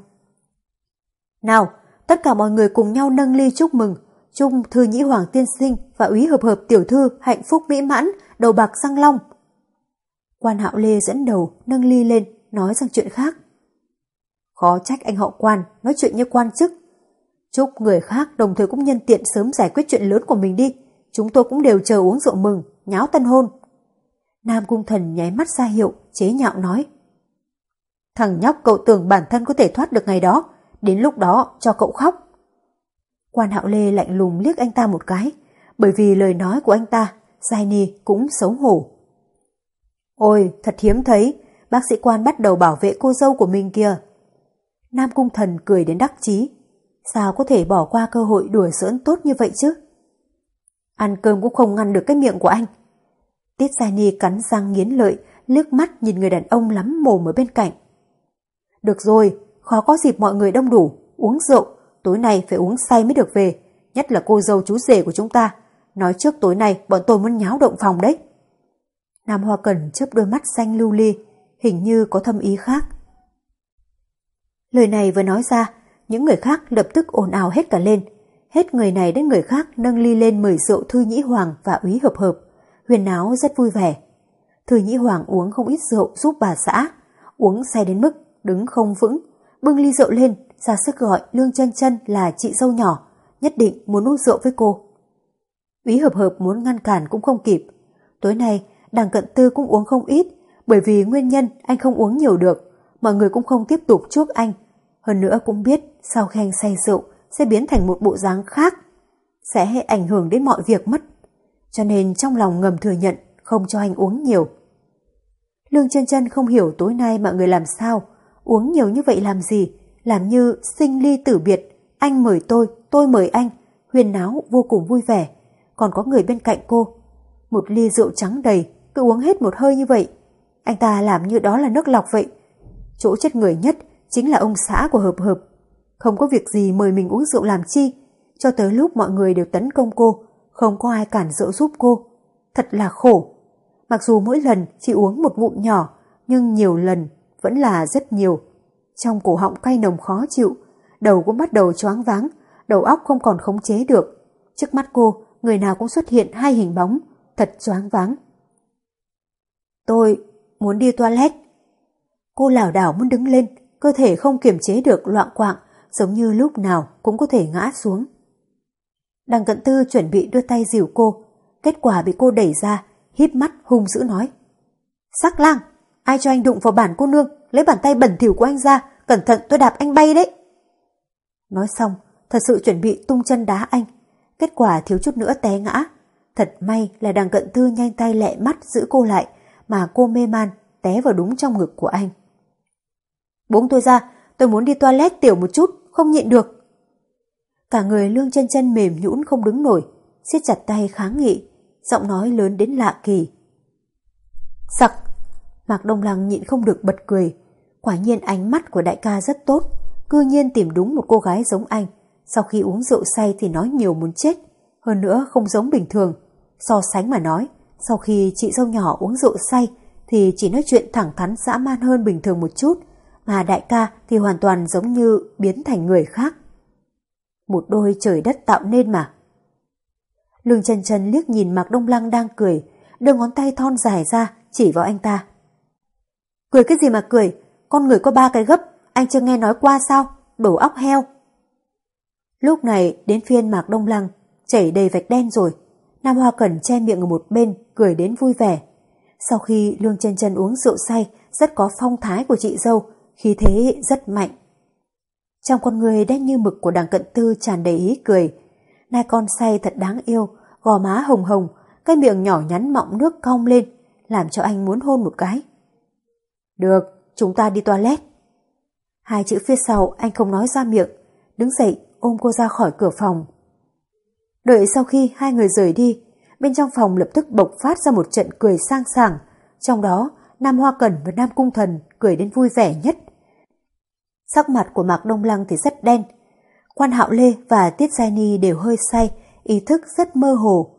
Nào, tất cả mọi người cùng nhau nâng ly chúc mừng, chúc Thư Nhĩ Hoàng tiên sinh và úy hợp hợp tiểu thư hạnh phúc mỹ mãn, đầu bạc răng long. Quan Hạo Lê dẫn đầu nâng ly lên, nói sang chuyện khác. Khó trách anh họ quan, nói chuyện như quan chức. Chúc người khác đồng thời cũng nhân tiện sớm giải quyết chuyện lớn của mình đi. Chúng tôi cũng đều chờ uống rượu mừng, nháo tân hôn. Nam Cung Thần nháy mắt ra hiệu, chế nhạo nói. Thằng nhóc cậu tưởng bản thân có thể thoát được ngày đó, đến lúc đó cho cậu khóc. Quan Hạo Lê lạnh lùng liếc anh ta một cái, bởi vì lời nói của anh ta, Giai Ni cũng xấu hổ. Ôi, thật hiếm thấy, bác sĩ quan bắt đầu bảo vệ cô dâu của mình kìa. Nam Cung Thần cười đến đắc chí. Sao có thể bỏ qua cơ hội đùa giỡn tốt như vậy chứ? Ăn cơm cũng không ngăn được cái miệng của anh. Tiết Gia Ni cắn răng nghiến lợi, liếc mắt nhìn người đàn ông lắm mồm ở bên cạnh. Được rồi, khó có dịp mọi người đông đủ, uống rượu, tối nay phải uống say mới được về, nhất là cô dâu chú rể của chúng ta. Nói trước tối nay bọn tôi muốn nháo động phòng đấy. Nam Hoa Cẩn chớp đôi mắt xanh lưu ly, hình như có thâm ý khác. Lời này vừa nói ra, những người khác lập tức ồn ào hết cả lên. Hết người này đến người khác nâng ly lên mời rượu Thư Nhĩ Hoàng và úy hợp hợp. Huyền áo rất vui vẻ. Thừa Nhĩ Hoàng uống không ít rượu giúp bà xã. Uống say đến mức đứng không vững. Bưng ly rượu lên, ra sức gọi Lương chân chân là chị dâu nhỏ. Nhất định muốn uống rượu với cô. Úy hợp hợp muốn ngăn cản cũng không kịp. Tối nay, đằng cận tư cũng uống không ít. Bởi vì nguyên nhân anh không uống nhiều được. Mọi người cũng không tiếp tục chuốc anh hơn nữa cũng biết sau khen say rượu sẽ biến thành một bộ dáng khác, sẽ ảnh hưởng đến mọi việc mất. Cho nên trong lòng ngầm thừa nhận không cho anh uống nhiều. Lương chân chân không hiểu tối nay mọi người làm sao, uống nhiều như vậy làm gì, làm như sinh ly tử biệt, anh mời tôi, tôi mời anh, huyền náo vô cùng vui vẻ, còn có người bên cạnh cô. Một ly rượu trắng đầy, cứ uống hết một hơi như vậy. Anh ta làm như đó là nước lọc vậy. Chỗ chết người nhất chính là ông xã của Hợp Hợp. Không có việc gì mời mình uống rượu làm chi, cho tới lúc mọi người đều tấn công cô, không có ai cản rỡ giúp cô. Thật là khổ. Mặc dù mỗi lần chỉ uống một ngụm nhỏ, nhưng nhiều lần vẫn là rất nhiều. Trong cổ họng cay nồng khó chịu, đầu cũng bắt đầu choáng váng, đầu óc không còn khống chế được. Trước mắt cô, người nào cũng xuất hiện hai hình bóng, thật choáng váng. Tôi muốn đi toilet. Cô lảo đảo muốn đứng lên, cơ thể không kiềm chế được loạn quạng, giống như lúc nào cũng có thể ngã xuống. Đằng cận tư chuẩn bị đưa tay dìu cô, kết quả bị cô đẩy ra, híp mắt hung dữ nói. Sắc lang, ai cho anh đụng vào bản cô nương, lấy bàn tay bẩn thỉu của anh ra, cẩn thận tôi đạp anh bay đấy. Nói xong, thật sự chuẩn bị tung chân đá anh, kết quả thiếu chút nữa té ngã. Thật may là đằng cận tư nhanh tay lẹ mắt giữ cô lại, mà cô mê man té vào đúng trong ngực của anh. Buông tôi ra, tôi muốn đi toilet tiểu một chút, không nhịn được. Cả người lương chân chân mềm nhũn không đứng nổi, siết chặt tay kháng nghị, giọng nói lớn đến lạ kỳ. Sặc! Mạc Đông Lăng nhịn không được bật cười. Quả nhiên ánh mắt của đại ca rất tốt, cư nhiên tìm đúng một cô gái giống anh. Sau khi uống rượu say thì nói nhiều muốn chết, hơn nữa không giống bình thường. So sánh mà nói, sau khi chị dâu nhỏ uống rượu say thì chỉ nói chuyện thẳng thắn dã man hơn bình thường một chút, mà đại ca thì hoàn toàn giống như biến thành người khác. Một đôi trời đất tạo nên mà. Lương chân chân liếc nhìn Mạc Đông Lăng đang cười, đưa ngón tay thon dài ra, chỉ vào anh ta. Cười cái gì mà cười, con người có ba cái gấp, anh chưa nghe nói qua sao, đổ óc heo. Lúc này đến phiên Mạc Đông Lăng, chảy đầy vạch đen rồi. Nam Hoa Cẩn che miệng ở một bên, cười đến vui vẻ. Sau khi Lương chân chân uống rượu say, rất có phong thái của chị dâu, khí thế rất mạnh. Trong con người đen như mực của đằng cận tư tràn đầy ý cười. Nai con say thật đáng yêu, gò má hồng hồng, cái miệng nhỏ nhắn mọng nước cong lên, làm cho anh muốn hôn một cái. Được, chúng ta đi toilet. Hai chữ phía sau anh không nói ra miệng, đứng dậy ôm cô ra khỏi cửa phòng. Đợi sau khi hai người rời đi, bên trong phòng lập tức bộc phát ra một trận cười sang sảng, trong đó Nam Hoa Cẩn và Nam Cung Thần cười đến vui vẻ nhất. Sắc mặt của Mạc Đông Lăng thì rất đen. Quan Hạo Lê và Tiết Giai Ni đều hơi say, ý thức rất mơ hồ.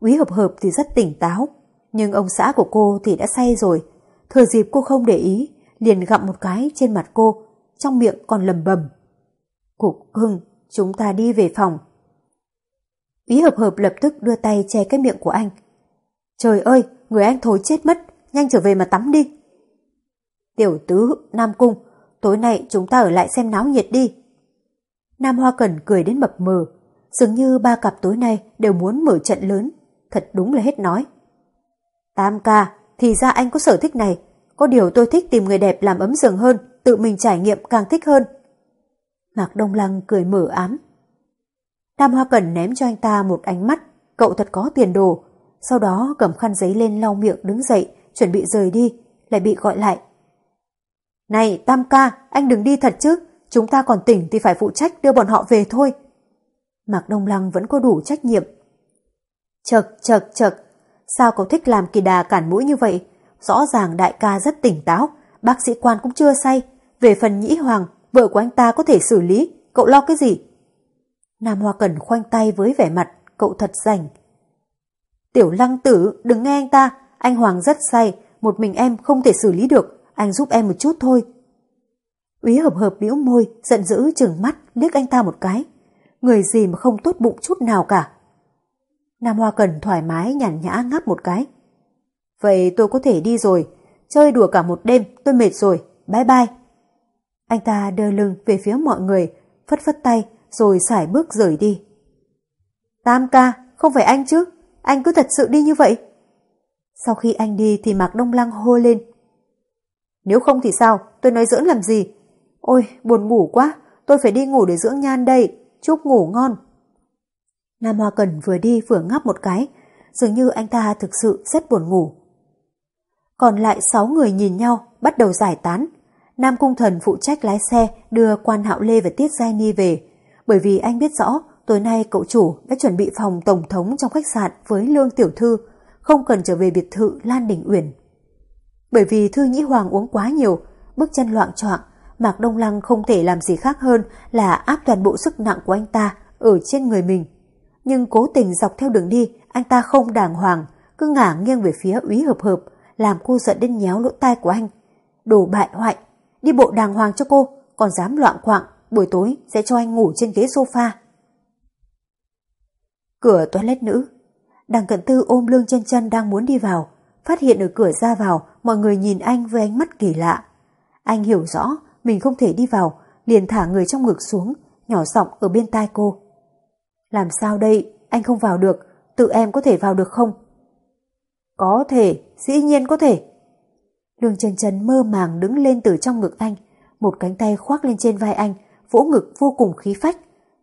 Quý Hợp Hợp thì rất tỉnh táo, nhưng ông xã của cô thì đã say rồi. Thừa dịp cô không để ý, liền gặm một cái trên mặt cô, trong miệng còn lầm bầm. Cục hưng chúng ta đi về phòng. Ý hợp hợp lập tức đưa tay che cái miệng của anh. Trời ơi, người anh thối chết mất, nhanh trở về mà tắm đi. Tiểu tứ, Nam Cung, tối nay chúng ta ở lại xem náo nhiệt đi. Nam Hoa Cần cười đến mập mờ, dường như ba cặp tối nay đều muốn mở trận lớn, thật đúng là hết nói. Tam ca, thì ra anh có sở thích này, có điều tôi thích tìm người đẹp làm ấm giường hơn, tự mình trải nghiệm càng thích hơn. Mạc Đông Lăng cười mở ám. Nam Hoa Cần ném cho anh ta một ánh mắt, cậu thật có tiền đồ, sau đó cầm khăn giấy lên lau miệng đứng dậy, chuẩn bị rời đi, lại bị gọi lại. Này Tam ca, anh đừng đi thật chứ, chúng ta còn tỉnh thì phải phụ trách đưa bọn họ về thôi. Mạc Đông Lăng vẫn có đủ trách nhiệm. Chật, chật, chật, sao cậu thích làm kỳ đà cản mũi như vậy? Rõ ràng đại ca rất tỉnh táo, bác sĩ quan cũng chưa say. Về phần nhĩ hoàng, vợ của anh ta có thể xử lý, cậu lo cái gì? Nam Hoa Cẩn khoanh tay với vẻ mặt, cậu thật rảnh. Tiểu lăng tử, đừng nghe anh ta, anh Hoàng rất say, một mình em không thể xử lý được, anh giúp em một chút thôi. Úy hợp hợp bĩu môi, giận dữ chừng mắt, liếc anh ta một cái. Người gì mà không tốt bụng chút nào cả. Nam Hoa Cần thoải mái nhàn nhã ngáp một cái. Vậy tôi có thể đi rồi, chơi đùa cả một đêm, tôi mệt rồi, bye bye. Anh ta đưa lưng về phía mọi người, phất phất tay, rồi xải bước rời đi. Tam ca, không phải anh chứ, anh cứ thật sự đi như vậy. Sau khi anh đi thì Mạc Đông Lăng hô lên. Nếu không thì sao, tôi nói dưỡng làm gì? Ôi, buồn ngủ quá, tôi phải đi ngủ để dưỡng nhan đây, chúc ngủ ngon. Nam Hoa Cần vừa đi vừa ngáp một cái, dường như anh ta thực sự rất buồn ngủ. Còn lại sáu người nhìn nhau, bắt đầu giải tán. Nam Cung Thần phụ trách lái xe đưa quan Hạo Lê và Tiết Giai Ni về, bởi vì anh biết rõ tối nay cậu chủ đã chuẩn bị phòng tổng thống trong khách sạn với Lương Tiểu Thư, không cần trở về biệt thự Lan Đình Uyển. Bởi vì Thư Nhĩ Hoàng uống quá nhiều, bước chân loạn choạng, Mạc Đông Lăng không thể làm gì khác hơn là áp toàn bộ sức nặng của anh ta ở trên người mình. Nhưng cố tình dọc theo đường đi, anh ta không đàng hoàng, cứ ngả nghiêng về phía úy hợp hợp, làm cô giận đến nhéo lỗ tai của anh. Đồ bại hoại, đi bộ đàng hoàng cho cô, còn dám loạn quạng, buổi tối sẽ cho anh ngủ trên ghế sofa. Cửa toilet nữ, đằng cận tư ôm lương chân chân đang muốn đi vào, phát hiện ở cửa ra vào mọi người nhìn anh với ánh mắt kỳ lạ. Anh hiểu rõ mình không thể đi vào, liền thả người trong ngực xuống, nhỏ giọng ở bên tai cô. Làm sao đây, anh không vào được, tự em có thể vào được không? Có thể, dĩ nhiên có thể. Lương chân chân mơ màng đứng lên từ trong ngực anh, một cánh tay khoác lên trên vai anh, vỗ ngực vô cùng khí phách,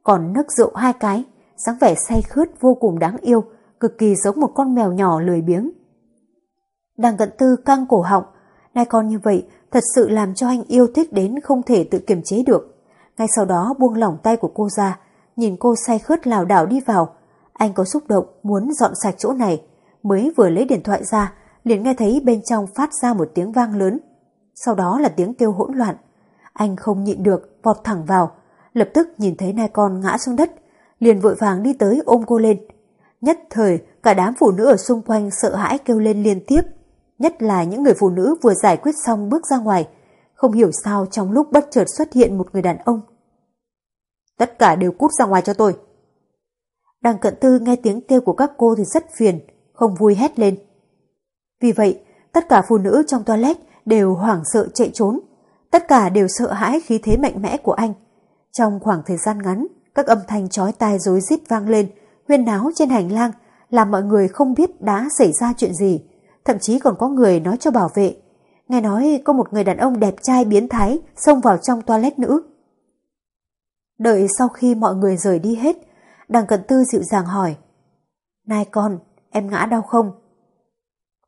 còn nấc rượu hai cái, dáng vẻ say khướt vô cùng đáng yêu, cực kỳ giống một con mèo nhỏ lười biếng. Đang cận tư căng cổ họng, nay con như vậy thật sự làm cho anh yêu thích đến không thể tự kiềm chế được. Ngay sau đó buông lỏng tay của cô ra, nhìn cô say khướt lảo đảo đi vào. Anh có xúc động muốn dọn sạch chỗ này, mới vừa lấy điện thoại ra, liền nghe thấy bên trong phát ra một tiếng vang lớn. Sau đó là tiếng kêu hỗn loạn. Anh không nhịn được, vọt thẳng vào, lập tức nhìn thấy nai con ngã xuống đất, liền vội vàng đi tới ôm cô lên. Nhất thời, cả đám phụ nữ ở xung quanh sợ hãi kêu lên liên tiếp nhất là những người phụ nữ vừa giải quyết xong bước ra ngoài, không hiểu sao trong lúc bất chợt xuất hiện một người đàn ông. Tất cả đều cút ra ngoài cho tôi. Đằng cận tư nghe tiếng kêu của các cô thì rất phiền, không vui hét lên. Vì vậy, tất cả phụ nữ trong toilet đều hoảng sợ chạy trốn, tất cả đều sợ hãi khí thế mạnh mẽ của anh. Trong khoảng thời gian ngắn, các âm thanh chói tai rối rít vang lên, huyên náo trên hành lang, làm mọi người không biết đã xảy ra chuyện gì thậm chí còn có người nói cho bảo vệ. Nghe nói có một người đàn ông đẹp trai biến thái xông vào trong toilet nữ. Đợi sau khi mọi người rời đi hết, đằng cận tư dịu dàng hỏi. Này con, em ngã đau không?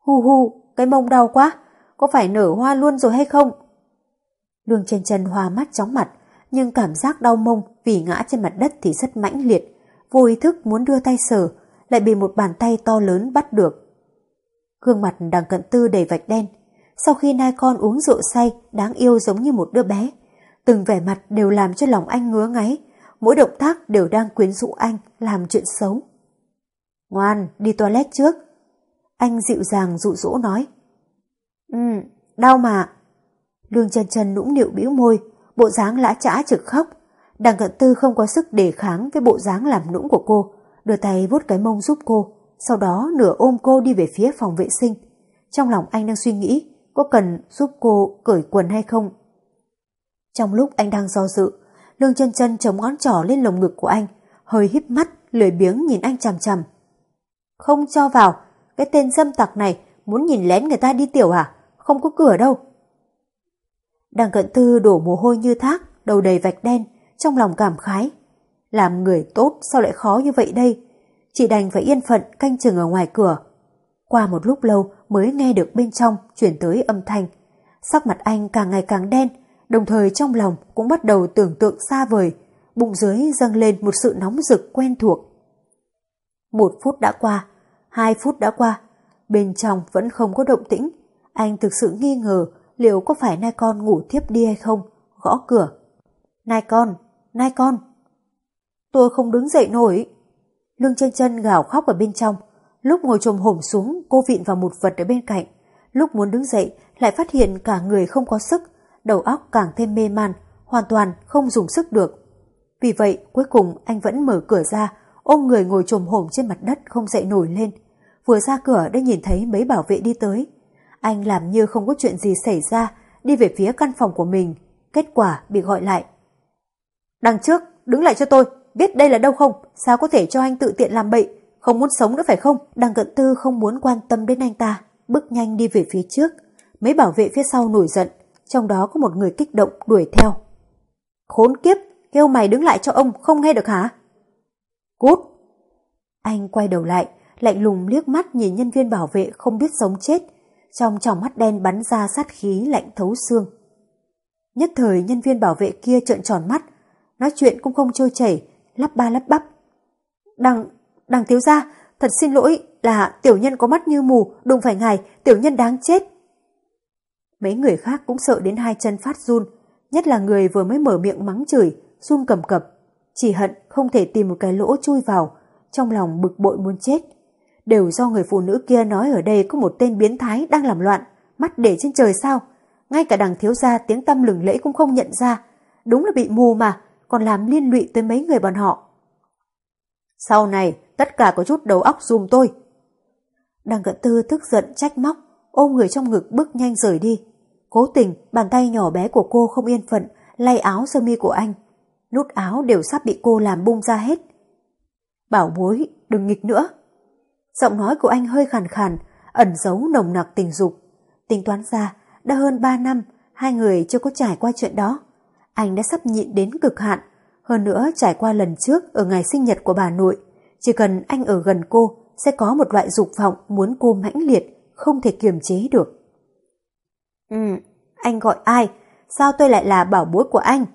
Hu hu, cái mông đau quá, có phải nở hoa luôn rồi hay không? Lương trên chân hoa mắt chóng mặt, nhưng cảm giác đau mông vì ngã trên mặt đất thì rất mãnh liệt, vô ý thức muốn đưa tay sờ, lại bị một bàn tay to lớn bắt được. Gương mặt đằng cận tư đầy vạch đen. Sau khi nai con uống rượu say, đáng yêu giống như một đứa bé. Từng vẻ mặt đều làm cho lòng anh ngứa ngáy. Mỗi động tác đều đang quyến rũ anh làm chuyện xấu. Ngoan, đi toilet trước. Anh dịu dàng dụ dỗ nói. Ừ, đau mà. Lương chân chân nũng nịu bĩu môi, bộ dáng lã chã trực khóc. Đằng cận tư không có sức đề kháng với bộ dáng làm nũng của cô, đưa tay vuốt cái mông giúp cô, sau đó nửa ôm cô đi về phía phòng vệ sinh. Trong lòng anh đang suy nghĩ có cần giúp cô cởi quần hay không. Trong lúc anh đang do dự, Lương chân chân chống ngón trỏ lên lồng ngực của anh, hơi híp mắt, lười biếng nhìn anh chằm chằm. Không cho vào, cái tên dâm tặc này muốn nhìn lén người ta đi tiểu à? Không có cửa đâu. Đằng cận tư đổ mồ hôi như thác, đầu đầy vạch đen, trong lòng cảm khái. Làm người tốt sao lại khó như vậy đây? Chị đành phải yên phận canh chừng ở ngoài cửa. Qua một lúc lâu mới nghe được bên trong chuyển tới âm thanh. Sắc mặt anh càng ngày càng đen, đồng thời trong lòng cũng bắt đầu tưởng tượng xa vời, bụng dưới dâng lên một sự nóng rực quen thuộc. Một phút đã qua, hai phút đã qua, bên trong vẫn không có động tĩnh. Anh thực sự nghi ngờ liệu có phải nai con ngủ thiếp đi hay không, gõ cửa. Nai con, nai con. Tôi không đứng dậy nổi. Lương chân chân gào khóc ở bên trong. Lúc ngồi trồm hổm xuống, cô vịn vào một vật ở bên cạnh. Lúc muốn đứng dậy, lại phát hiện cả người không có sức, đầu óc càng thêm mê man, hoàn toàn không dùng sức được. Vì vậy, cuối cùng anh vẫn mở cửa ra, ôm người ngồi trồm hổm trên mặt đất không dậy nổi lên. Vừa ra cửa đã nhìn thấy mấy bảo vệ đi tới. Anh làm như không có chuyện gì xảy ra, đi về phía căn phòng của mình. Kết quả bị gọi lại. Đằng trước, đứng lại cho tôi, biết đây là đâu không? Sao có thể cho anh tự tiện làm bậy? Không muốn sống nữa phải không? Đằng cận tư không muốn quan tâm đến anh ta, bước nhanh đi về phía trước. Mấy bảo vệ phía sau nổi giận, trong đó có một người kích động đuổi theo. Khốn kiếp, kêu mày đứng lại cho ông không nghe được hả? Cút! Anh quay đầu lại, lạnh lùng liếc mắt nhìn nhân viên bảo vệ không biết sống chết, trong tròng mắt đen bắn ra sát khí lạnh thấu xương. Nhất thời nhân viên bảo vệ kia trợn tròn mắt, nói chuyện cũng không trôi chảy, lắp ba lắp bắp. Đằng, đằng thiếu gia, thật xin lỗi là tiểu nhân có mắt như mù, đừng phải ngài, tiểu nhân đáng chết. Mấy người khác cũng sợ đến hai chân phát run, nhất là người vừa mới mở miệng mắng chửi, run cầm cập. Chỉ hận không thể tìm một cái lỗ chui vào, trong lòng bực bội muốn chết. Đều do người phụ nữ kia nói ở đây có một tên biến thái đang làm loạn, mắt để trên trời sao. Ngay cả đằng thiếu gia tiếng tâm lừng lẫy cũng không nhận ra. Đúng là bị mù mà, còn làm liên lụy tới mấy người bọn họ. Sau này, tất cả có chút đầu óc dùm tôi. Đằng cận tư tức giận trách móc, ôm người trong ngực bước nhanh rời đi. Cố tình, bàn tay nhỏ bé của cô không yên phận, lay áo sơ mi của anh. Nút áo đều sắp bị cô làm bung ra hết. Bảo bối, đừng nghịch nữa. Giọng nói của anh hơi khàn khàn, ẩn giấu nồng nặc tình dục. Tính toán ra, đã hơn 3 năm, hai người chưa có trải qua chuyện đó. Anh đã sắp nhịn đến cực hạn, hơn nữa trải qua lần trước ở ngày sinh nhật của bà nội. Chỉ cần anh ở gần cô, sẽ có một loại dục vọng muốn cô mãnh liệt, không thể kiềm chế được. Ừ, anh gọi ai? Sao tôi lại là bảo bối của anh?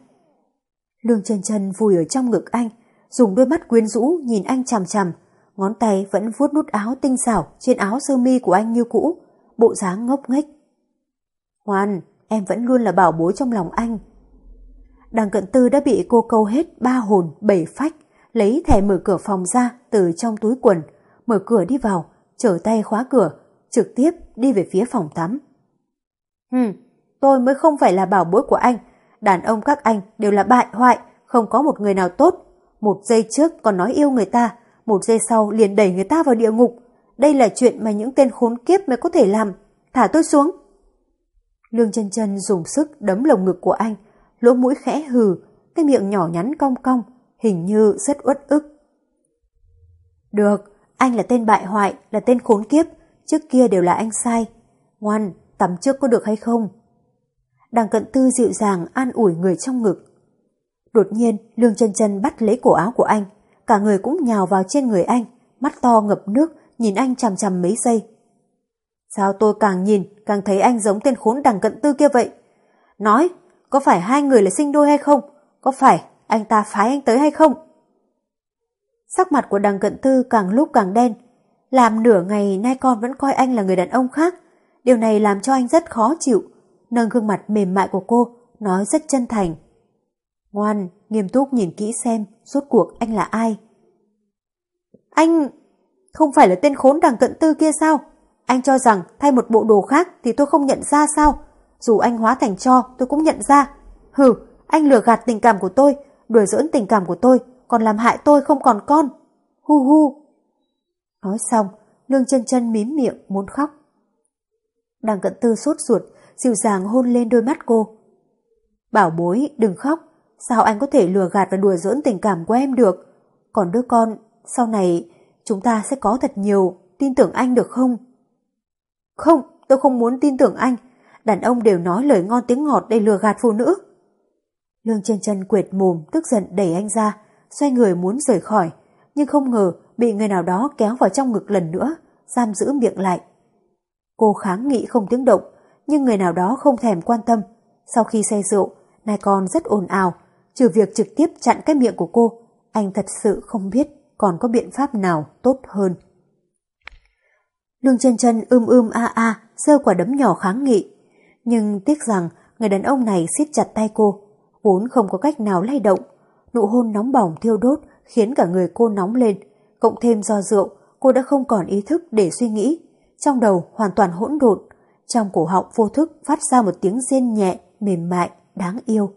Lương chân chân vùi ở trong ngực anh, dùng đôi mắt quyến rũ nhìn anh chằm chằm, ngón tay vẫn vuốt nút áo tinh xảo trên áo sơ mi của anh như cũ, bộ dáng ngốc nghếch. Hoan, em vẫn luôn là bảo bối trong lòng anh. Đằng cận tư đã bị cô câu hết ba hồn, bảy phách, lấy thẻ mở cửa phòng ra từ trong túi quần, mở cửa đi vào, trở tay khóa cửa, trực tiếp đi về phía phòng tắm. Hừm, tôi mới không phải là bảo bối của anh, đàn ông các anh đều là bại hoại, không có một người nào tốt. Một giây trước còn nói yêu người ta, một giây sau liền đẩy người ta vào địa ngục. Đây là chuyện mà những tên khốn kiếp mới có thể làm. Thả tôi xuống. Lương chân chân dùng sức đấm lồng ngực của anh, lỗ mũi khẽ hừ, cái miệng nhỏ nhắn cong cong, hình như rất uất ức. Được, anh là tên bại hoại, là tên khốn kiếp, trước kia đều là anh sai. Ngoan, tắm trước có được hay không? Đằng cận tư dịu dàng an ủi người trong ngực. Đột nhiên, Lương chân chân bắt lấy cổ áo của anh, cả người cũng nhào vào trên người anh, mắt to ngập nước, nhìn anh chằm chằm mấy giây. Sao tôi càng nhìn, càng thấy anh giống tên khốn đằng cận tư kia vậy? Nói, có phải hai người là sinh đôi hay không? Có phải anh ta phái anh tới hay không? Sắc mặt của đằng cận tư càng lúc càng đen. Làm nửa ngày nay con vẫn coi anh là người đàn ông khác. Điều này làm cho anh rất khó chịu. Nâng gương mặt mềm mại của cô, nói rất chân thành. Ngoan, nghiêm túc nhìn kỹ xem, rốt cuộc anh là ai. Anh... không phải là tên khốn đằng cận tư kia sao? Anh cho rằng thay một bộ đồ khác thì tôi không nhận ra sao? Dù anh hóa thành cho tôi cũng nhận ra. Hừ, anh lừa gạt tình cảm của tôi, đuổi dỡn tình cảm của tôi, còn làm hại tôi không còn con. Hu hu. Nói xong, Lương chân chân mím miệng muốn khóc. Đằng cận tư sốt ruột, dịu dàng hôn lên đôi mắt cô. Bảo bối, đừng khóc, sao anh có thể lừa gạt và đùa giỡn tình cảm của em được? Còn đứa con, sau này chúng ta sẽ có thật nhiều, tin tưởng anh được không? Không, tôi không muốn tin tưởng anh. Đàn ông đều nói lời ngon tiếng ngọt để lừa gạt phụ nữ. Lương chân chân quệt mồm, tức giận đẩy anh ra, xoay người muốn rời khỏi, nhưng không ngờ bị người nào đó kéo vào trong ngực lần nữa, giam giữ miệng lại. Cô kháng nghị không tiếng động, nhưng người nào đó không thèm quan tâm. Sau khi say rượu, nai con rất ồn ào, trừ việc trực tiếp chặn cái miệng của cô, anh thật sự không biết còn có biện pháp nào tốt hơn. Lương chân chân ưm ưm a a, giơ quả đấm nhỏ kháng nghị. Nhưng tiếc rằng người đàn ông này siết chặt tay cô, vốn không có cách nào lay động. Nụ hôn nóng bỏng thiêu đốt khiến cả người cô nóng lên, cộng thêm do rượu, cô đã không còn ý thức để suy nghĩ. Trong đầu hoàn toàn hỗn độn, trong cổ họng vô thức phát ra một tiếng rên nhẹ, mềm mại, đáng yêu.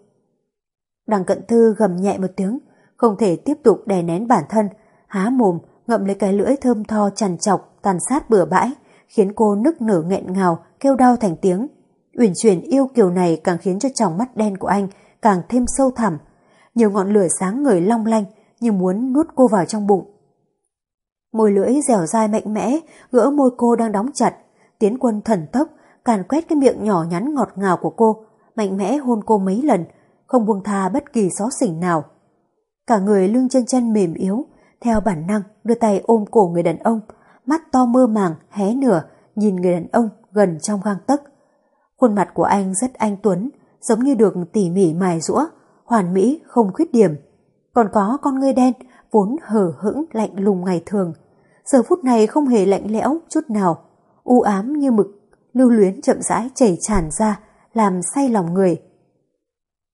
Đằng cận thư gầm nhẹ một tiếng, không thể tiếp tục đè nén bản thân, há mồm, ngậm lấy cái lưỡi thơm tho trằn trọc tàn sát bừa bãi, khiến cô nức nở nghẹn ngào, kêu đau thành tiếng. Uyển chuyển yêu kiều này càng khiến cho tròng mắt đen của anh càng thêm sâu thẳm. Nhiều ngọn lửa sáng người long lanh như muốn nuốt cô vào trong bụng. Môi lưỡi dẻo dai mạnh mẽ, gỡ môi cô đang đóng chặt. Tiến quân thần tốc, càn quét cái miệng nhỏ nhắn ngọt ngào của cô, mạnh mẽ hôn cô mấy lần, không buông tha bất kỳ xó xỉnh nào. Cả người lưng chân chân mềm yếu, theo bản năng đưa tay ôm cổ người đàn ông, mắt to mơ màng, hé nửa, nhìn người đàn ông gần trong gang tấc. Khuôn mặt của anh rất anh tuấn, giống như được tỉ mỉ mài rũa, hoàn mỹ không khuyết điểm. Còn có con ngươi đen, vốn hờ hững lạnh lùng ngày thường. Giờ phút này không hề lạnh lẽo chút nào, u ám như mực, lưu luyến chậm rãi chảy tràn ra, làm say lòng người.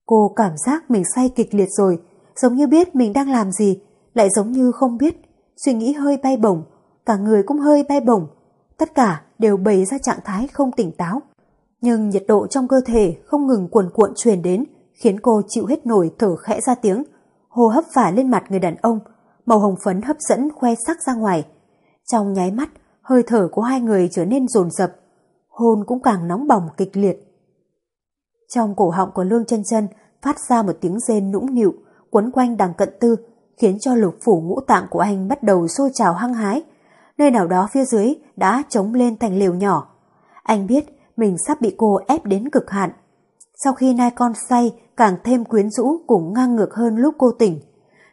Cô cảm giác mình say kịch liệt rồi, giống như biết mình đang làm gì, lại giống như không biết, suy nghĩ hơi bay bổng, cả người cũng hơi bay bổng, tất cả đều bày ra trạng thái không tỉnh táo. Nhưng nhiệt độ trong cơ thể không ngừng cuồn cuộn truyền đến, khiến cô chịu hết nổi thở khẽ ra tiếng, hô hấp phả lên mặt người đàn ông, màu hồng phấn hấp dẫn khoe sắc ra ngoài. Trong nháy mắt, hơi thở của hai người trở nên rồn rập hôn cũng càng nóng bỏng kịch liệt. Trong cổ họng của Lương chân chân phát ra một tiếng rên nũng nịu, quấn quanh đằng cận tư, khiến cho lục phủ ngũ tạng của anh bắt đầu sôi trào hăng hái. Nơi nào đó phía dưới đã trống lên thành liều nhỏ. Anh biết mình sắp bị cô ép đến cực hạn. Sau khi nai con say càng thêm quyến rũ cũng ngang ngược hơn lúc cô tỉnh.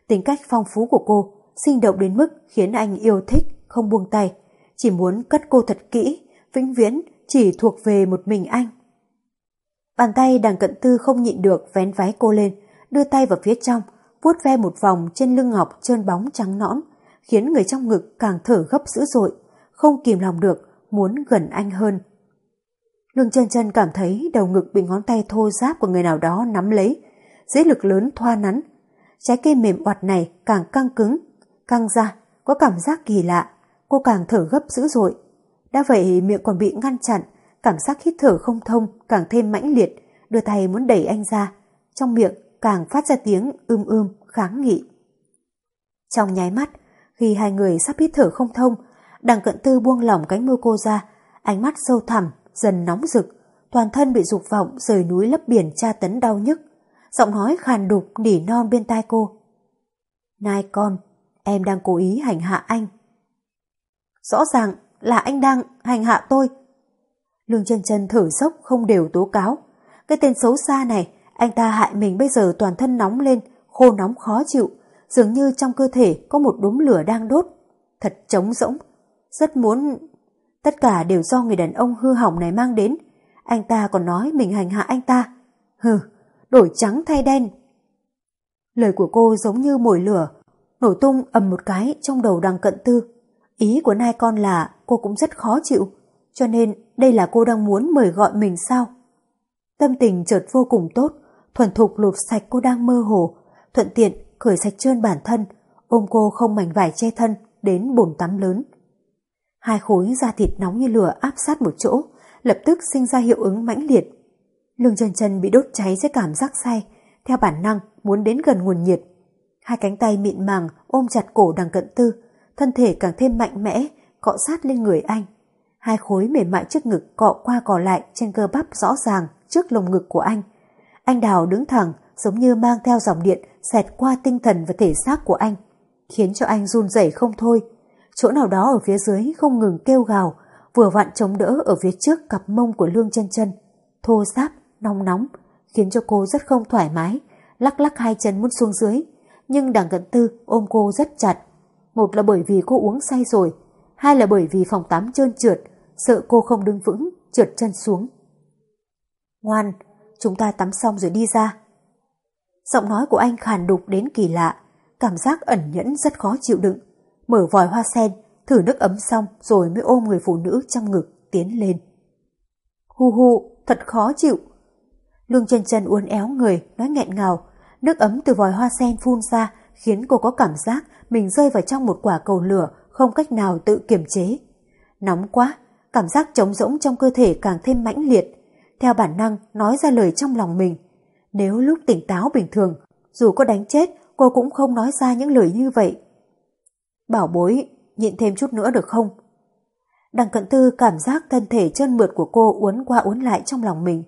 Tính cách phong phú của cô sinh động đến mức khiến anh yêu thích, không buông tay. Chỉ muốn cất cô thật kỹ, vĩnh viễn chỉ thuộc về một mình anh. Bàn tay đằng cận tư không nhịn được vén váy cô lên, đưa tay vào phía trong, vuốt ve một vòng trên lưng ngọc trơn bóng trắng nõn, khiến người trong ngực càng thở gấp dữ dội, không kìm lòng được, muốn gần anh hơn. Lương chân chân cảm thấy đầu ngực bị ngón tay thô giáp của người nào đó nắm lấy, dễ lực lớn thoa nắn. Trái cây mềm oặt này càng căng cứng, căng ra, có cảm giác kỳ lạ, cô càng thở gấp dữ dội. Đã vậy miệng còn bị ngăn chặn, cảm giác hít thở không thông càng thêm mãnh liệt, đưa tay muốn đẩy anh ra. Trong miệng càng phát ra tiếng ưm ưm kháng nghị. Trong nháy mắt, khi hai người sắp hít thở không thông, đằng cận tư buông lỏng cánh môi cô ra, ánh mắt sâu thẳm, dần nóng rực, toàn thân bị dục vọng rời núi lấp biển tra tấn đau nhức. Giọng nói khàn đục nỉ non bên tai cô. Nai con, em đang cố ý hành hạ anh. Rõ ràng là anh đang hành hạ tôi. Lương chân chân thở dốc không đều tố cáo. Cái tên xấu xa này, anh ta hại mình bây giờ toàn thân nóng lên, khô nóng khó chịu, dường như trong cơ thể có một đốm lửa đang đốt. Thật trống rỗng, rất muốn... Tất cả đều do người đàn ông hư hỏng này mang đến. Anh ta còn nói mình hành hạ anh ta. Hừ, đổi trắng thay đen. Lời của cô giống như mồi lửa, nổ tung ầm một cái trong đầu đằng cận tư. Ý của nai con là cô cũng rất khó chịu, cho nên đây là cô đang muốn mời gọi mình sao? Tâm tình chợt vô cùng tốt, thuần thục lột sạch cô đang mơ hồ, thuận tiện khởi sạch trơn bản thân, ôm cô không mảnh vải che thân đến bồn tắm lớn. Hai khối da thịt nóng như lửa áp sát một chỗ, lập tức sinh ra hiệu ứng mãnh liệt. Lương chân chân bị đốt cháy dưới cảm giác say, theo bản năng muốn đến gần nguồn nhiệt. Hai cánh tay mịn màng ôm chặt cổ đằng cận tư, thân thể càng thêm mạnh mẽ, cọ sát lên người anh. Hai khối mềm mại trước ngực cọ qua cọ lại trên cơ bắp rõ ràng trước lồng ngực của anh. Anh Đào đứng thẳng, giống như mang theo dòng điện xẹt qua tinh thần và thể xác của anh, khiến cho anh run rẩy không thôi. Chỗ nào đó ở phía dưới không ngừng kêu gào, vừa vặn chống đỡ ở phía trước cặp mông của Lương chân chân, thô ráp, nóng nóng, khiến cho cô rất không thoải mái, lắc lắc hai chân muốn xuống dưới, nhưng đằng cận tư ôm cô rất chặt. Một là bởi vì cô uống say rồi, hai là bởi vì phòng tắm trơn trượt, sợ cô không đứng vững, trượt chân xuống. Ngoan, chúng ta tắm xong rồi đi ra. Giọng nói của anh khàn đục đến kỳ lạ, cảm giác ẩn nhẫn rất khó chịu đựng. Mở vòi hoa sen, thử nước ấm xong rồi mới ôm người phụ nữ trong ngực tiến lên. Hu hu, thật khó chịu. Lương chân chân uốn éo người, nói nghẹn ngào. Nước ấm từ vòi hoa sen phun ra khiến cô có cảm giác mình rơi vào trong một quả cầu lửa không cách nào tự kiềm chế. Nóng quá, cảm giác trống rỗng trong cơ thể càng thêm mãnh liệt. Theo bản năng nói ra lời trong lòng mình. Nếu lúc tỉnh táo bình thường, dù có đánh chết, cô cũng không nói ra những lời như vậy. Bảo bối, nhịn thêm chút nữa được không? Đằng cận tư cảm giác thân thể chân mượt của cô uốn qua uốn lại trong lòng mình.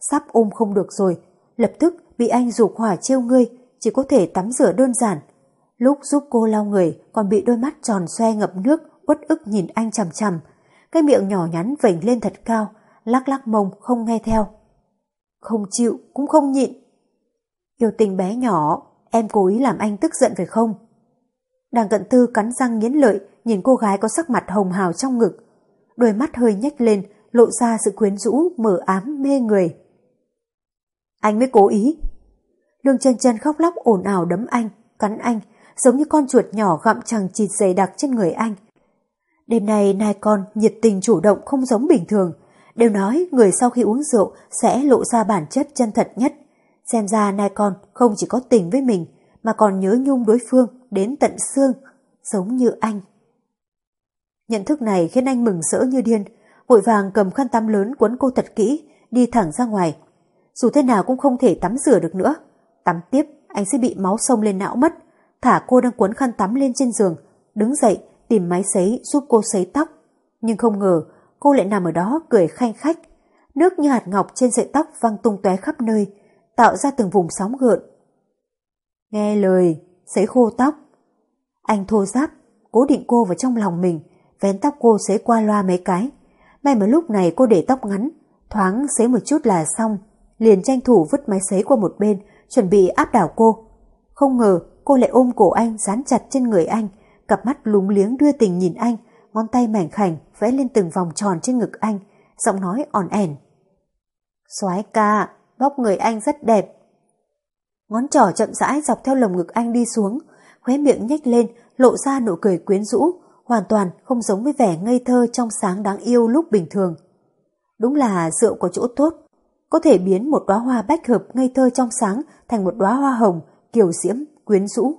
Sắp ôm không được rồi, lập tức bị anh dục hỏa trêu ngươi, chỉ có thể tắm rửa đơn giản. Lúc giúp cô lau người còn bị đôi mắt tròn xoe ngập nước uất ức nhìn anh chằm chằm. Cái miệng nhỏ nhắn vểnh lên thật cao, lắc lắc mông không nghe theo. Không chịu, cũng không nhịn. Yêu tình bé nhỏ, em cố ý làm anh tức giận phải không? Đàng cận tư cắn răng nghiến lợi nhìn cô gái có sắc mặt hồng hào trong ngực. Đôi mắt hơi nhếch lên, lộ ra sự quyến rũ, mở ám, mê người. Anh mới cố ý. Lương chân chân khóc lóc ồn ào đấm anh, cắn anh, giống như con chuột nhỏ gặm chẳng chịt dày đặc trên người anh. Đêm nay nai con nhiệt tình chủ động không giống bình thường, đều nói người sau khi uống rượu sẽ lộ ra bản chất chân thật nhất. Xem ra nai con không chỉ có tình với mình, mà còn nhớ nhung đối phương đến tận xương, giống như anh. Nhận thức này khiến anh mừng rỡ như điên, vội vàng cầm khăn tắm lớn quấn cô thật kỹ, đi thẳng ra ngoài. Dù thế nào cũng không thể tắm rửa được nữa. Tắm tiếp, anh sẽ bị máu sông lên não mất. Thả cô đang quấn khăn tắm lên trên giường, đứng dậy tìm máy sấy giúp cô sấy tóc. Nhưng không ngờ, cô lại nằm ở đó cười khanh khách. Nước như hạt ngọc trên sợi tóc văng tung tóe khắp nơi, tạo ra từng vùng sóng gợn. Nghe lời, sấy khô tóc. Anh thô giáp, cố định cô vào trong lòng mình, vén tóc cô sấy qua loa mấy cái. May mà lúc này cô để tóc ngắn, thoáng sấy một chút là xong, liền tranh thủ vứt máy sấy qua một bên, chuẩn bị áp đảo cô. Không ngờ cô lại ôm cổ anh dán chặt trên người anh, cặp mắt lúng liếng đưa tình nhìn anh, ngón tay mảnh khảnh vẽ lên từng vòng tròn trên ngực anh, giọng nói òn ẻn. soái ca, bóc người anh rất đẹp. Ngón trỏ chậm rãi dọc theo lồng ngực anh đi xuống, khóe miệng nhếch lên, lộ ra nụ cười quyến rũ, hoàn toàn không giống với vẻ ngây thơ trong sáng đáng yêu lúc bình thường. Đúng là rượu có chỗ tốt, có thể biến một đóa hoa bách hợp ngây thơ trong sáng thành một đóa hoa hồng, kiều diễm, quyến rũ.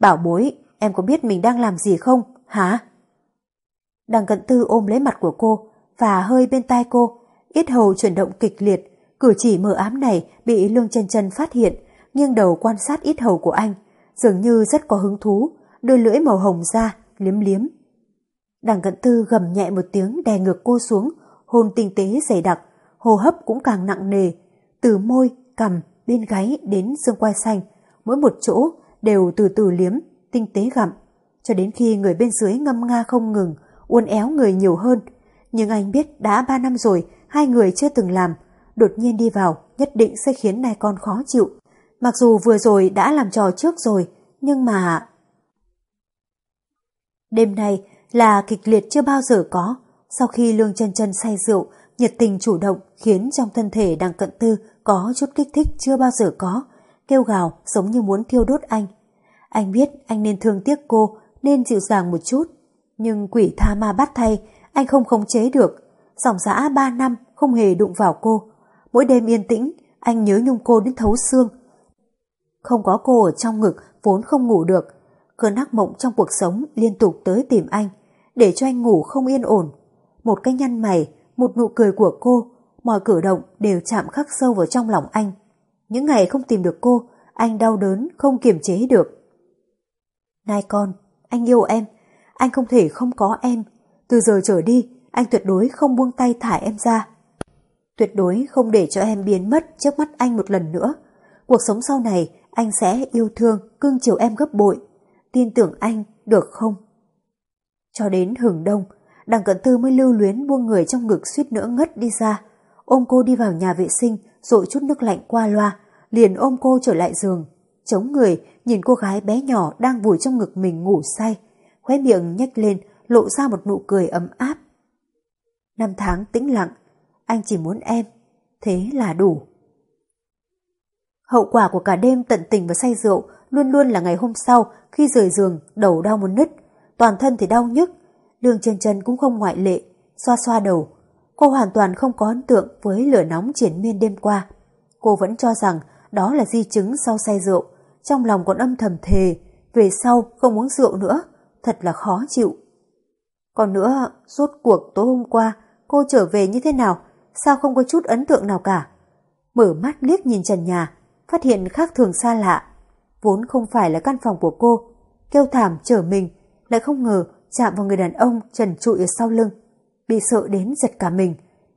Bảo bối, em có biết mình đang làm gì không, hả? Đằng cận tư ôm lấy mặt của cô và hơi bên tai cô, yết hầu chuyển động kịch liệt, cử chỉ mờ ám này bị Lương chân chân phát hiện, nghiêng đầu quan sát ít hầu của anh, dường như rất có hứng thú, đưa lưỡi màu hồng ra, liếm liếm. Đằng cận tư gầm nhẹ một tiếng đè ngược cô xuống, hôn tinh tế dày đặc, hô hấp cũng càng nặng nề, từ môi, cằm, bên gáy đến xương quai xanh, mỗi một chỗ đều từ từ liếm, tinh tế gặm, cho đến khi người bên dưới ngâm nga không ngừng, uốn éo người nhiều hơn. Nhưng anh biết đã ba năm rồi, hai người chưa từng làm, đột nhiên đi vào nhất định sẽ khiến nai con khó chịu. Mặc dù vừa rồi đã làm trò trước rồi, nhưng mà... Đêm nay là kịch liệt chưa bao giờ có, sau khi Lương chân chân say rượu, nhiệt tình chủ động khiến trong thân thể đằng cận tư có chút kích thích chưa bao giờ có, kêu gào giống như muốn thiêu đốt anh. Anh biết anh nên thương tiếc cô, nên dịu dàng một chút, nhưng quỷ tha ma bắt thay, anh không khống chế được. Dòng giã ba năm không hề đụng vào cô. Mỗi đêm yên tĩnh, anh nhớ nhung cô đến thấu xương. Không có cô ở trong ngực, vốn không ngủ được. Cơn ác mộng trong cuộc sống liên tục tới tìm anh, để cho anh ngủ không yên ổn. Một cái nhăn mày, một nụ cười của cô, mọi cử động đều chạm khắc sâu vào trong lòng anh. Những ngày không tìm được cô, anh đau đớn không kiềm chế được. Nai con, anh yêu em, anh không thể không có em. Từ giờ trở đi, anh tuyệt đối không buông tay thả em ra. Tuyệt đối không để cho em biến mất trước mắt anh một lần nữa. Cuộc sống sau này, anh sẽ yêu thương, cưng chiều em gấp bội. Tin tưởng anh, được không? Cho đến hừng đông, đằng cận tư mới lưu luyến buông người trong ngực suýt nữa ngất đi ra. Ôm cô đi vào nhà vệ sinh, rồi chút nước lạnh qua loa, liền ôm cô trở lại giường. Chống người, nhìn cô gái bé nhỏ đang vùi trong ngực mình ngủ say. Khóe miệng nhếch lên, lộ ra một nụ cười ấm áp. Năm tháng tĩnh lặng, anh chỉ muốn em, thế là đủ. Hậu quả của cả đêm tận tình và say rượu luôn luôn là ngày hôm sau khi rời giường đầu đau muốn nứt, toàn thân thì đau nhức. Lương chân chân cũng không ngoại lệ, xoa xoa đầu. Cô hoàn toàn không có ấn tượng với lửa nóng triển miên đêm qua. Cô vẫn cho rằng đó là di chứng sau say rượu, trong lòng còn âm thầm thề, về sau không uống rượu nữa, thật là khó chịu. Còn nữa, rốt cuộc tối hôm qua cô trở về như thế nào, sao không có chút ấn tượng nào cả. Mở mắt liếc nhìn trần nhà, phát hiện khác thường xa lạ. Vốn không phải là căn phòng của cô, kêu thảm trở mình, lại không ngờ chạm vào người đàn ông trần trụi ở sau lưng. Bị sợ đến giật cả mình,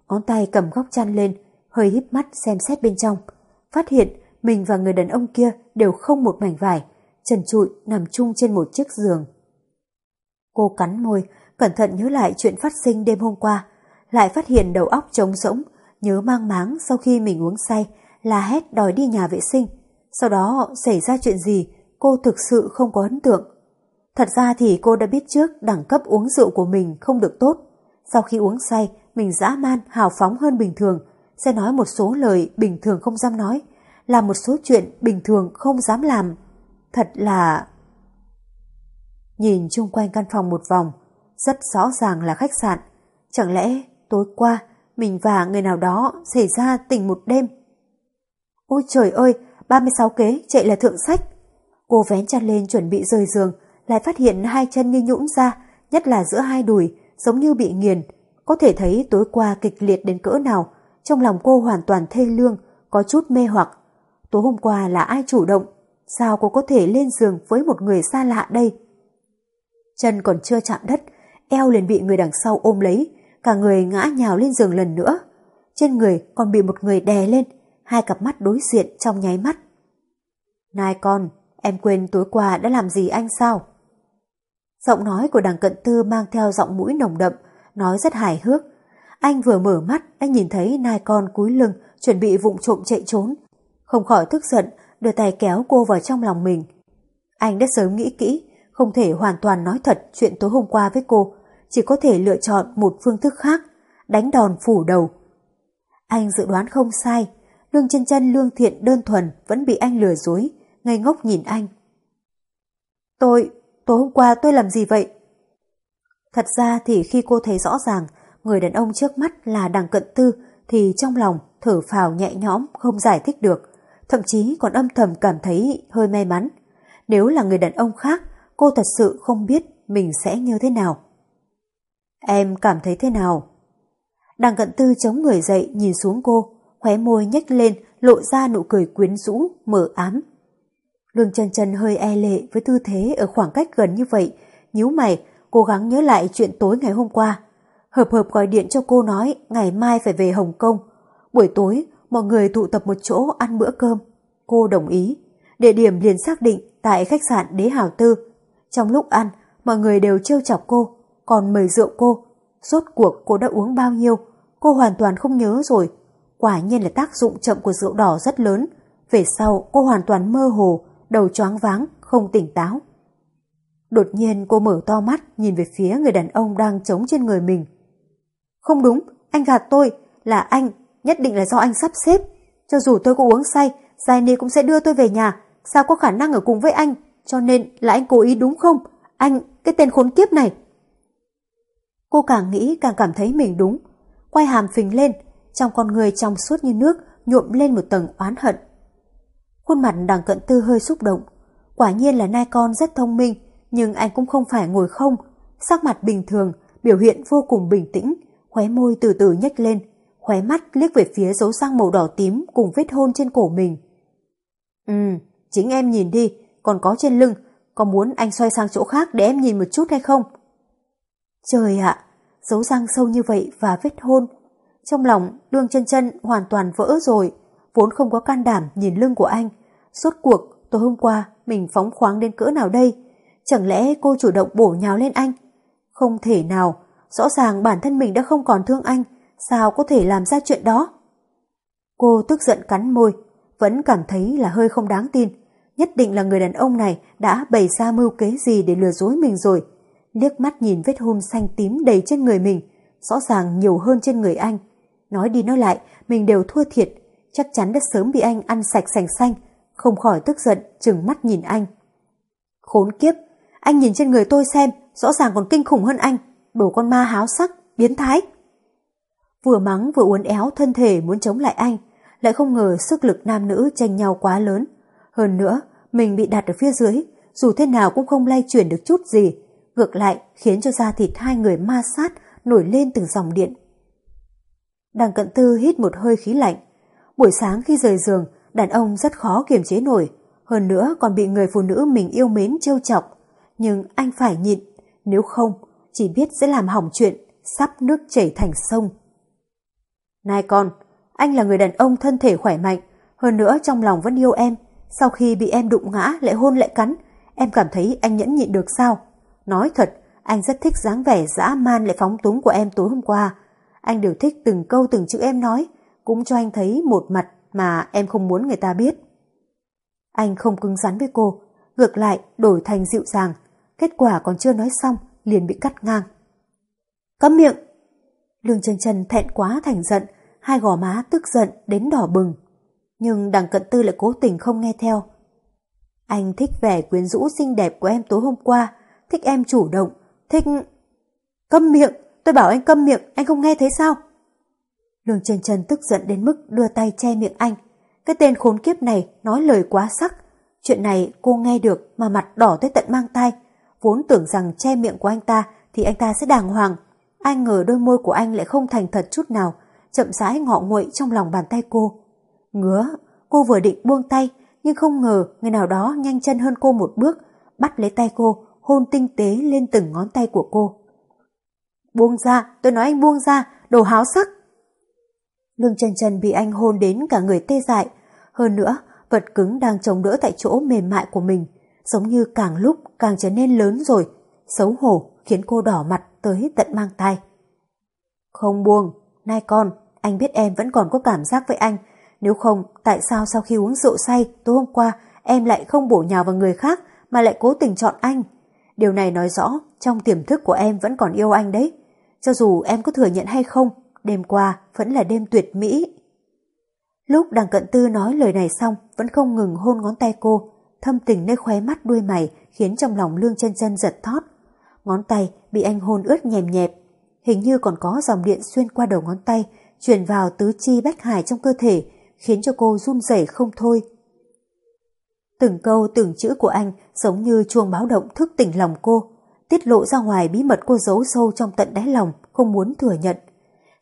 ngón tay cầm góc chăn lên, hơi híp mắt xem xét bên trong. Phát hiện mình và người đàn ông kia đều không một mảnh vải, trần trụi nằm chung trên một chiếc giường. Cô cắn môi, cẩn thận nhớ lại chuyện phát sinh đêm hôm qua, lại phát hiện đầu óc trống rỗng, nhớ mang máng sau khi mình uống say, là hét đòi đi nhà vệ sinh. Sau đó xảy ra chuyện gì, cô thực sự không có ấn tượng. Thật ra thì cô đã biết trước đẳng cấp uống rượu của mình không được tốt. Sau khi uống say, mình dã man, hào phóng hơn bình thường, sẽ nói một số lời bình thường không dám nói, làm một số chuyện bình thường không dám làm. Thật là... Nhìn chung quanh căn phòng một vòng, rất rõ ràng là khách sạn. Chẳng lẽ tối qua mình và người nào đó xảy ra tình một đêm? Ôi trời ơi, 36 kế chạy là thượng sách. Cô vén chăn lên chuẩn bị rời giường, lại phát hiện hai chân như nhũn ra, nhất là giữa hai đùi, giống như bị nghiền. Có thể thấy tối qua kịch liệt đến cỡ nào, trong lòng cô hoàn toàn thê lương, có chút mê hoặc. Tối hôm qua là ai chủ động? Sao cô có thể lên giường với một người xa lạ đây? Chân còn chưa chạm đất, eo liền bị người đằng sau ôm lấy, cả người ngã nhào lên giường lần nữa. Trên người còn bị một người đè lên, hai cặp mắt đối diện trong nháy mắt. nai con, em quên tối qua đã làm gì anh sao? Giọng nói của đằng cận tư mang theo giọng mũi nồng đậm, nói rất hài hước. Anh vừa mở mắt đã nhìn thấy nai con cúi lưng chuẩn bị vụng trộm chạy trốn. Không khỏi tức giận, đưa tay kéo cô vào trong lòng mình. Anh đã sớm nghĩ kỹ, không thể hoàn toàn nói thật chuyện tối hôm qua với cô, chỉ có thể lựa chọn một phương thức khác, đánh đòn phủ đầu. Anh dự đoán không sai, lương chân chân lương thiện đơn thuần vẫn bị anh lừa dối, ngây ngốc nhìn anh. Tôi, tối hôm qua tôi làm gì vậy? Thật ra thì khi cô thấy rõ ràng người đàn ông trước mắt là đằng cận tư thì trong lòng thở phào nhẹ nhõm không giải thích được, thậm chí còn âm thầm cảm thấy hơi may mắn. Nếu là người đàn ông khác, cô thật sự không biết mình sẽ như thế nào. Em cảm thấy thế nào? Đằng cận tư chống người dậy nhìn xuống cô, khóe môi nhếch lên lộ ra nụ cười quyến rũ, mờ ám. Lương chân chân hơi e lệ với tư thế ở khoảng cách gần như vậy, nhíu mày, cố gắng nhớ lại chuyện tối ngày hôm qua. Hợp hợp gọi điện cho cô nói ngày mai phải về Hồng Kông. Buổi tối, mọi người tụ tập một chỗ ăn bữa cơm. Cô đồng ý. Địa điểm liền xác định tại khách sạn Đế Hào Tư. Trong lúc ăn, mọi người đều trêu chọc cô, còn mời rượu cô. Rốt cuộc cô đã uống bao nhiêu, cô hoàn toàn không nhớ rồi. Quả nhiên là tác dụng chậm của rượu đỏ rất lớn. Về sau cô hoàn toàn mơ hồ, đầu choáng váng, không tỉnh táo. Đột nhiên cô mở to mắt nhìn về phía người đàn ông đang chống trên người mình. Không đúng, anh gạt tôi, là anh, nhất định là do anh sắp xếp. Cho dù tôi có uống say, Zaini cũng sẽ đưa tôi về nhà, sao có khả năng ở cùng với anh, cho nên là anh cố ý đúng không? Anh, cái tên khốn kiếp này. Cô càng nghĩ càng cảm thấy mình đúng, quay hàm phình lên, trong con người trong suốt như nước nhuộm lên một tầng oán hận. Khuôn mặt đằng cận tư hơi xúc động, quả nhiên là nai con rất thông minh, nhưng anh cũng không phải ngồi không, sắc mặt bình thường, biểu hiện vô cùng bình tĩnh, khóe môi từ từ nhếch lên, khóe mắt liếc về phía dấu răng màu đỏ tím cùng vết hôn trên cổ mình. Ừ, chính em nhìn đi, còn có trên lưng, có muốn anh xoay sang chỗ khác để em nhìn một chút hay không? Trời ạ, dấu răng sâu như vậy và vết hôn. Trong lòng, đương chân chân hoàn toàn vỡ rồi, vốn không có can đảm nhìn lưng của anh. Suốt cuộc, tối hôm qua, mình phóng khoáng đến cỡ nào đây? Chẳng lẽ cô chủ động bổ nhào lên anh? Không thể nào, rõ ràng bản thân mình đã không còn thương anh, sao có thể làm ra chuyện đó? Cô tức giận cắn môi, vẫn cảm thấy là hơi không đáng tin. Nhất định là người đàn ông này đã bày ra mưu kế gì để lừa dối mình rồi. Liếc mắt nhìn vết hôn xanh tím đầy trên người mình, rõ ràng nhiều hơn trên người anh. Nói đi nói lại, mình đều thua thiệt, chắc chắn đã sớm bị anh ăn sạch sành xanh, không khỏi tức giận, chừng mắt nhìn anh. Khốn kiếp, anh nhìn trên người tôi xem, rõ ràng còn kinh khủng hơn anh, đồ con ma háo sắc, biến thái. Vừa mắng vừa uốn éo thân thể muốn chống lại anh, lại không ngờ sức lực nam nữ tranh nhau quá lớn. Hơn nữa, mình bị đặt ở phía dưới, dù thế nào cũng không lay chuyển được chút gì, ngược lại khiến cho da thịt hai người ma sát nổi lên từng dòng điện. Đằng cận tư hít một hơi khí lạnh. Buổi sáng khi rời giường, đàn ông rất khó kiềm chế nổi, hơn nữa còn bị người phụ nữ mình yêu mến trêu chọc. Nhưng anh phải nhịn, nếu không, chỉ biết sẽ làm hỏng chuyện, sắp nước chảy thành sông. Này con, anh là người đàn ông thân thể khỏe mạnh, hơn nữa trong lòng vẫn yêu em. Sau khi bị em đụng ngã lại hôn lại cắn, em cảm thấy anh nhẫn nhịn được sao? Nói thật, anh rất thích dáng vẻ dã man lại phóng túng của em tối hôm qua. Anh đều thích từng câu từng chữ em nói, cũng cho anh thấy một mặt mà em không muốn người ta biết. Anh không cứng rắn với cô, ngược lại đổi thành dịu dàng. Kết quả còn chưa nói xong, liền bị cắt ngang. Cấm miệng! Lương chân chân thẹn quá thành giận, hai gò má tức giận đến đỏ bừng. Nhưng đằng cận tư lại cố tình không nghe theo. Anh thích vẻ quyến rũ xinh đẹp của em tối hôm qua, thích em chủ động, thích... Câm miệng! Tôi bảo anh câm miệng, anh không nghe thấy sao? Lương trần trần tức giận đến mức đưa tay che miệng anh. Cái tên khốn kiếp này nói lời quá sắc. Chuyện này cô nghe được mà mặt đỏ tới tận mang tay. Vốn tưởng rằng che miệng của anh ta thì anh ta sẽ đàng hoàng. Ai ngờ đôi môi của anh lại không thành thật chút nào, chậm rãi ngọ nguậy trong lòng bàn tay cô. Ngứa, cô vừa định buông tay, nhưng không ngờ người nào đó nhanh chân hơn cô một bước, bắt lấy tay cô, hôn tinh tế lên từng ngón tay của cô. Buông ra, tôi nói anh buông ra, đồ háo sắc. Lương chân chân bị anh hôn đến cả người tê dại. Hơn nữa, vật cứng đang chống đỡ tại chỗ mềm mại của mình, giống như càng lúc càng trở nên lớn rồi, xấu hổ khiến cô đỏ mặt tới tận mang tay. Không buông, nai con, anh biết em vẫn còn có cảm giác với anh, nếu không tại sao sau khi uống rượu say tối hôm qua em lại không bổ nhào vào người khác mà lại cố tình chọn anh. Điều này nói rõ trong tiềm thức của em vẫn còn yêu anh đấy. Cho dù em có thừa nhận hay không, đêm qua vẫn là đêm tuyệt mỹ. Lúc đằng cận tư nói lời này xong vẫn không ngừng hôn ngón tay cô, thâm tình nơi khóe mắt đuôi mày khiến trong lòng lương chân chân giật thót. Ngón tay bị anh hôn ướt nhèm nhẹp, hình như còn có dòng điện xuyên qua đầu ngón tay, truyền vào tứ chi bách hải trong cơ thể, khiến cho cô run rẩy không thôi. Từng câu từng chữ của anh giống như chuông báo động thức tỉnh lòng cô, tiết lộ ra ngoài bí mật cô giấu sâu trong tận đáy lòng, không muốn thừa nhận.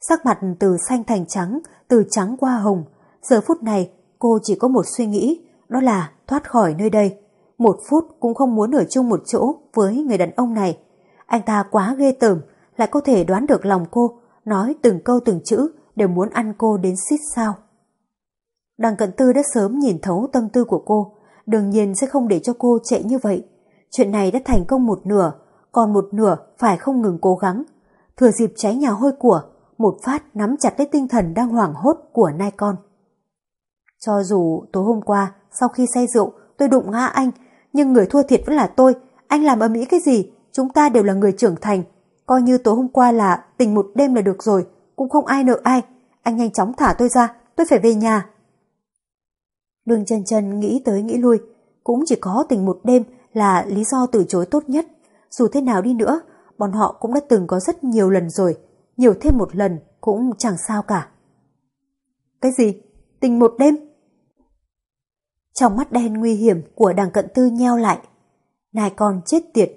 Sắc mặt từ xanh thành trắng, từ trắng qua hồng. Giờ phút này, cô chỉ có một suy nghĩ, đó là thoát khỏi nơi đây. Một phút cũng không muốn ở chung một chỗ với người đàn ông này. Anh ta quá ghê tởm, lại có thể đoán được lòng cô, nói từng câu từng chữ đều muốn ăn cô đến xít sao. Đằng cận tư đã sớm nhìn thấu tâm tư của cô, đương nhiên sẽ không để cho cô chạy như vậy. Chuyện này đã thành công một nửa, còn một nửa phải không ngừng cố gắng. Thừa dịp cháy nhà hôi của, một phát nắm chặt lấy tinh thần đang hoảng hốt của nai con. Cho dù tối hôm qua, sau khi say rượu, tôi đụng ngã anh, nhưng người thua thiệt vẫn là tôi. Anh làm âm ý cái gì? Chúng ta đều là người trưởng thành. Coi như tối hôm qua là tình một đêm là được rồi, cũng không ai nợ ai. Anh nhanh chóng thả tôi ra, tôi phải về nhà đường chân chân nghĩ tới nghĩ lui, cũng chỉ có tình một đêm là lý do từ chối tốt nhất. Dù thế nào đi nữa, bọn họ cũng đã từng có rất nhiều lần rồi, nhiều thêm một lần cũng chẳng sao cả. Cái gì? Tình một đêm? Trong mắt đen nguy hiểm của đằng cận tư nheo lại. Này con chết tiệt,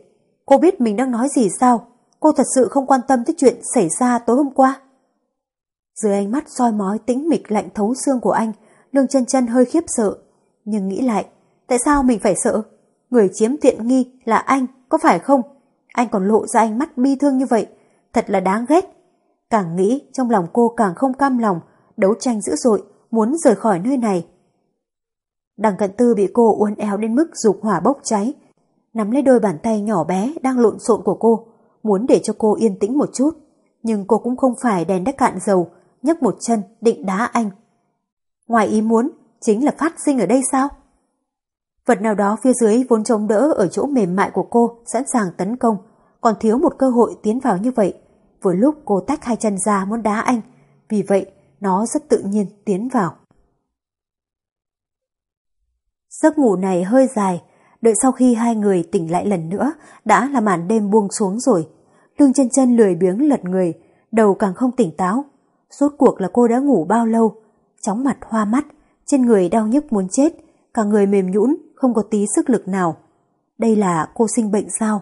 cô biết mình đang nói gì sao? Cô thật sự không quan tâm tới chuyện xảy ra tối hôm qua. Dưới ánh mắt soi mói tĩnh mịch lạnh thấu xương của anh, lương chân chân hơi khiếp sợ. Nhưng nghĩ lại, tại sao mình phải sợ? Người chiếm tiện nghi là anh, có phải không? Anh còn lộ ra ánh mắt bi thương như vậy, thật là đáng ghét. Càng nghĩ trong lòng cô càng không cam lòng, đấu tranh dữ dội, muốn rời khỏi nơi này. Đằng cận tư bị cô uốn éo đến mức dục hỏa bốc cháy, nắm lấy đôi bàn tay nhỏ bé đang lộn xộn của cô, muốn để cho cô yên tĩnh một chút. Nhưng cô cũng không phải đèn đắc cạn dầu, nhấc một chân định đá anh. Ngoài ý muốn, chính là phát sinh ở đây sao? Vật nào đó phía dưới vốn chống đỡ ở chỗ mềm mại của cô sẵn sàng tấn công, còn thiếu một cơ hội tiến vào như vậy. Vừa lúc cô tách hai chân ra muốn đá anh, vì vậy nó rất tự nhiên tiến vào. Giấc ngủ này hơi dài, đợi sau khi hai người tỉnh lại lần nữa đã là màn đêm buông xuống rồi. Lương chân chân lười biếng lật người, đầu càng không tỉnh táo. Rốt cuộc là cô đã ngủ bao lâu? Chóng mặt hoa mắt, trên người đau nhức muốn chết, cả người mềm nhũn, không có tí sức lực nào. Đây là cô sinh bệnh sao?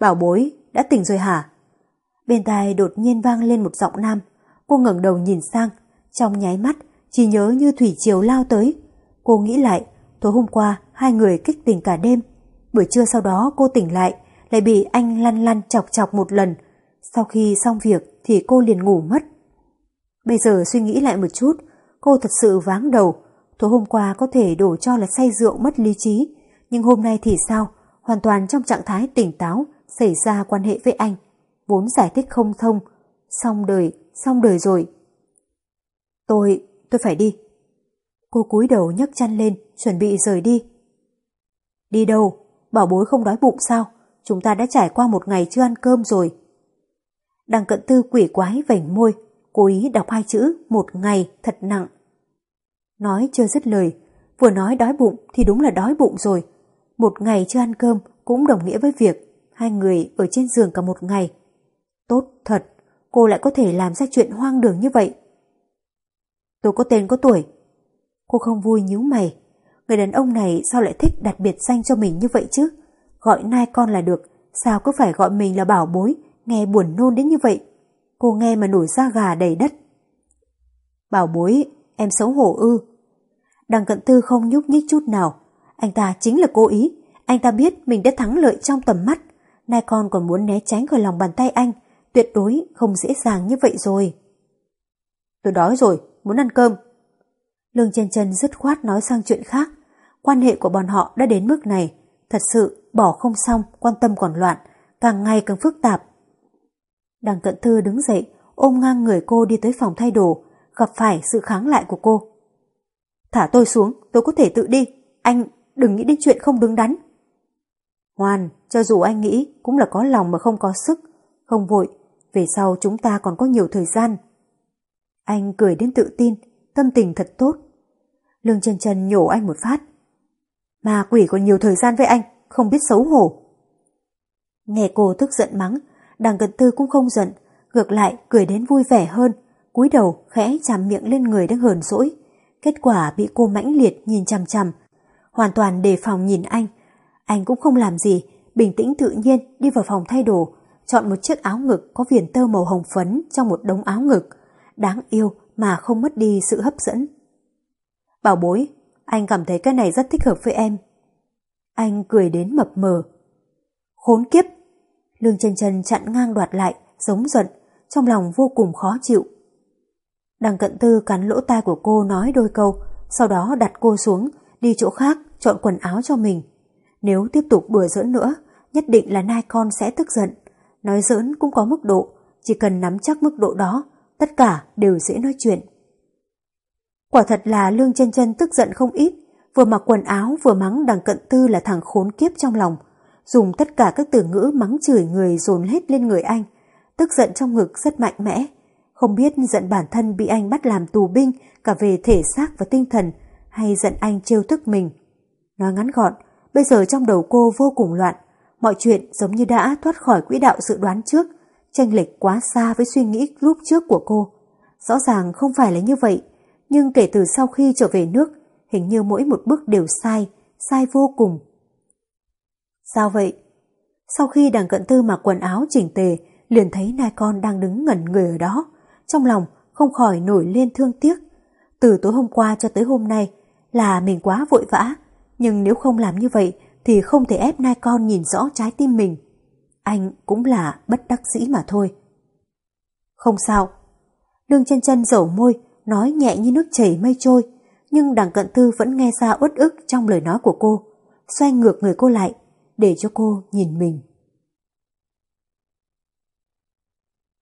Bảo bối, đã tỉnh rồi hả? Bên tai đột nhiên vang lên một giọng nam. Cô ngẩng đầu nhìn sang, trong nháy mắt, chỉ nhớ như thủy triều lao tới. Cô nghĩ lại, tối hôm qua hai người kích tình cả đêm. Buổi trưa sau đó cô tỉnh lại, lại bị anh lăn lăn chọc chọc một lần. Sau khi xong việc thì cô liền ngủ mất. Bây giờ suy nghĩ lại một chút, cô thật sự váng đầu. Tối hôm qua có thể đổ cho là say rượu mất lý trí, nhưng hôm nay thì sao? Hoàn toàn trong trạng thái tỉnh táo, xảy ra quan hệ với anh. Vốn giải thích không thông. Xong đời, xong đời rồi. Tôi, tôi phải đi. Cô cúi đầu nhấc chăn lên, chuẩn bị rời đi. Đi đâu? Bảo bối không đói bụng sao? Chúng ta đã trải qua một ngày chưa ăn cơm rồi. Đằng cận tư quỷ quái vảnh môi, cố ý đọc hai chữ một ngày thật nặng. Nói chưa dứt lời, vừa nói đói bụng thì đúng là đói bụng rồi. Một ngày chưa ăn cơm cũng đồng nghĩa với việc hai người ở trên giường cả một ngày. Tốt thật, cô lại có thể làm ra chuyện hoang đường như vậy. Tôi có tên có tuổi. Cô không vui nhíu mày. Người đàn ông này sao lại thích đặt biệt danh cho mình như vậy chứ? Gọi nai con là được, sao cứ phải gọi mình là bảo bối, nghe buồn nôn đến như vậy. Cô nghe mà nổi da gà đầy đất. Bảo bối, em xấu hổ ư. Đằng cận tư không nhúc nhích chút nào. Anh ta chính là cố ý. Anh ta biết mình đã thắng lợi trong tầm mắt. Nay con còn muốn né tránh khỏi lòng bàn tay anh. Tuyệt đối không dễ dàng như vậy rồi. Tôi đói rồi, muốn ăn cơm. Lương chân chân dứt khoát nói sang chuyện khác. Quan hệ của bọn họ đã đến mức này. Thật sự, bỏ không xong, quan tâm còn loạn, càng ngày càng phức tạp. Đằng cận thư đứng dậy, ôm ngang người cô đi tới phòng thay đồ, gặp phải sự kháng lại của cô. Thả tôi xuống, tôi có thể tự đi. Anh đừng nghĩ đến chuyện không đứng đắn. hoàn cho dù anh nghĩ cũng là có lòng mà không có sức. Không vội, về sau chúng ta còn có nhiều thời gian. Anh cười đến tự tin, tâm tình thật tốt. Lương chân chân nhổ anh một phát. Mà quỷ còn nhiều thời gian với anh, không biết xấu hổ. Nghe cô tức giận mắng, đằng cận tư cũng không giận, ngược lại cười đến vui vẻ hơn, cúi đầu khẽ chạm miệng lên người đang hờn dỗi. Kết quả bị cô mãnh liệt nhìn chằm chằm, hoàn toàn đề phòng nhìn anh. Anh cũng không làm gì, bình tĩnh tự nhiên đi vào phòng thay đồ, chọn một chiếc áo ngực có viền tơ màu hồng phấn trong một đống áo ngực. Đáng yêu mà không mất đi sự hấp dẫn. Bảo bối, anh cảm thấy cái này rất thích hợp với em. Anh cười đến mập mờ. Khốn kiếp! Lương chân chân chặn ngang đoạt lại, giống giận, trong lòng vô cùng khó chịu. Đằng cận tư cắn lỗ tai của cô nói đôi câu, sau đó đặt cô xuống, đi chỗ khác, chọn quần áo cho mình. Nếu tiếp tục đùa giỡn nữa, nhất định là nai con sẽ tức giận. Nói giỡn cũng có mức độ, chỉ cần nắm chắc mức độ đó, tất cả đều dễ nói chuyện. Quả thật là Lương chân chân tức giận không ít, vừa mặc quần áo vừa mắng đằng cận tư là thằng khốn kiếp trong lòng, dùng tất cả các từ ngữ mắng chửi người dồn hết lên người anh, tức giận trong ngực rất mạnh mẽ, không biết giận bản thân bị anh bắt làm tù binh cả về thể xác và tinh thần, hay giận anh trêu tức mình. Nói ngắn gọn, bây giờ trong đầu cô vô cùng loạn, mọi chuyện giống như đã thoát khỏi quỹ đạo dự đoán trước, tranh lệch quá xa với suy nghĩ lúc trước của cô. Rõ ràng không phải là như vậy, nhưng kể từ sau khi trở về nước, hình như mỗi một bước đều sai, sai vô cùng. Sao vậy? Sau khi đằng cận tư mặc quần áo chỉnh tề, liền thấy nai con đang đứng ngẩn người ở đó. Trong lòng không khỏi nổi lên thương tiếc. Từ tối hôm qua cho tới hôm nay, là mình quá vội vã, nhưng nếu không làm như vậy thì không thể ép nai con nhìn rõ trái tim mình. Anh cũng là bất đắc dĩ mà thôi. Không sao. đường chân chân dầu môi, nói nhẹ như nước chảy mây trôi, nhưng đằng cận tư vẫn nghe ra uất ức trong lời nói của cô, xoay ngược người cô lại, để cho cô nhìn mình.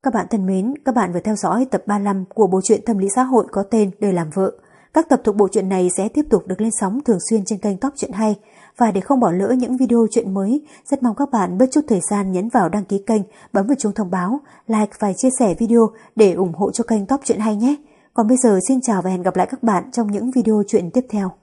Các bạn thân mến, các bạn vừa theo dõi tập 35 của bộ truyện tâm lý xã hội có tên Đời làm vợ. Các tập thuộc bộ truyện này sẽ tiếp tục được lên sóng thường xuyên trên kênh Top Truyện Hay. Và để không bỏ lỡ những video chuyện mới, rất mong các bạn bớt chút thời gian nhấn vào đăng ký kênh, bấm vào chuông thông báo, like và chia sẻ video để ủng hộ cho kênh Top Truyện Hay nhé. Còn bây giờ xin chào và hẹn gặp lại các bạn trong những video chuyện tiếp theo.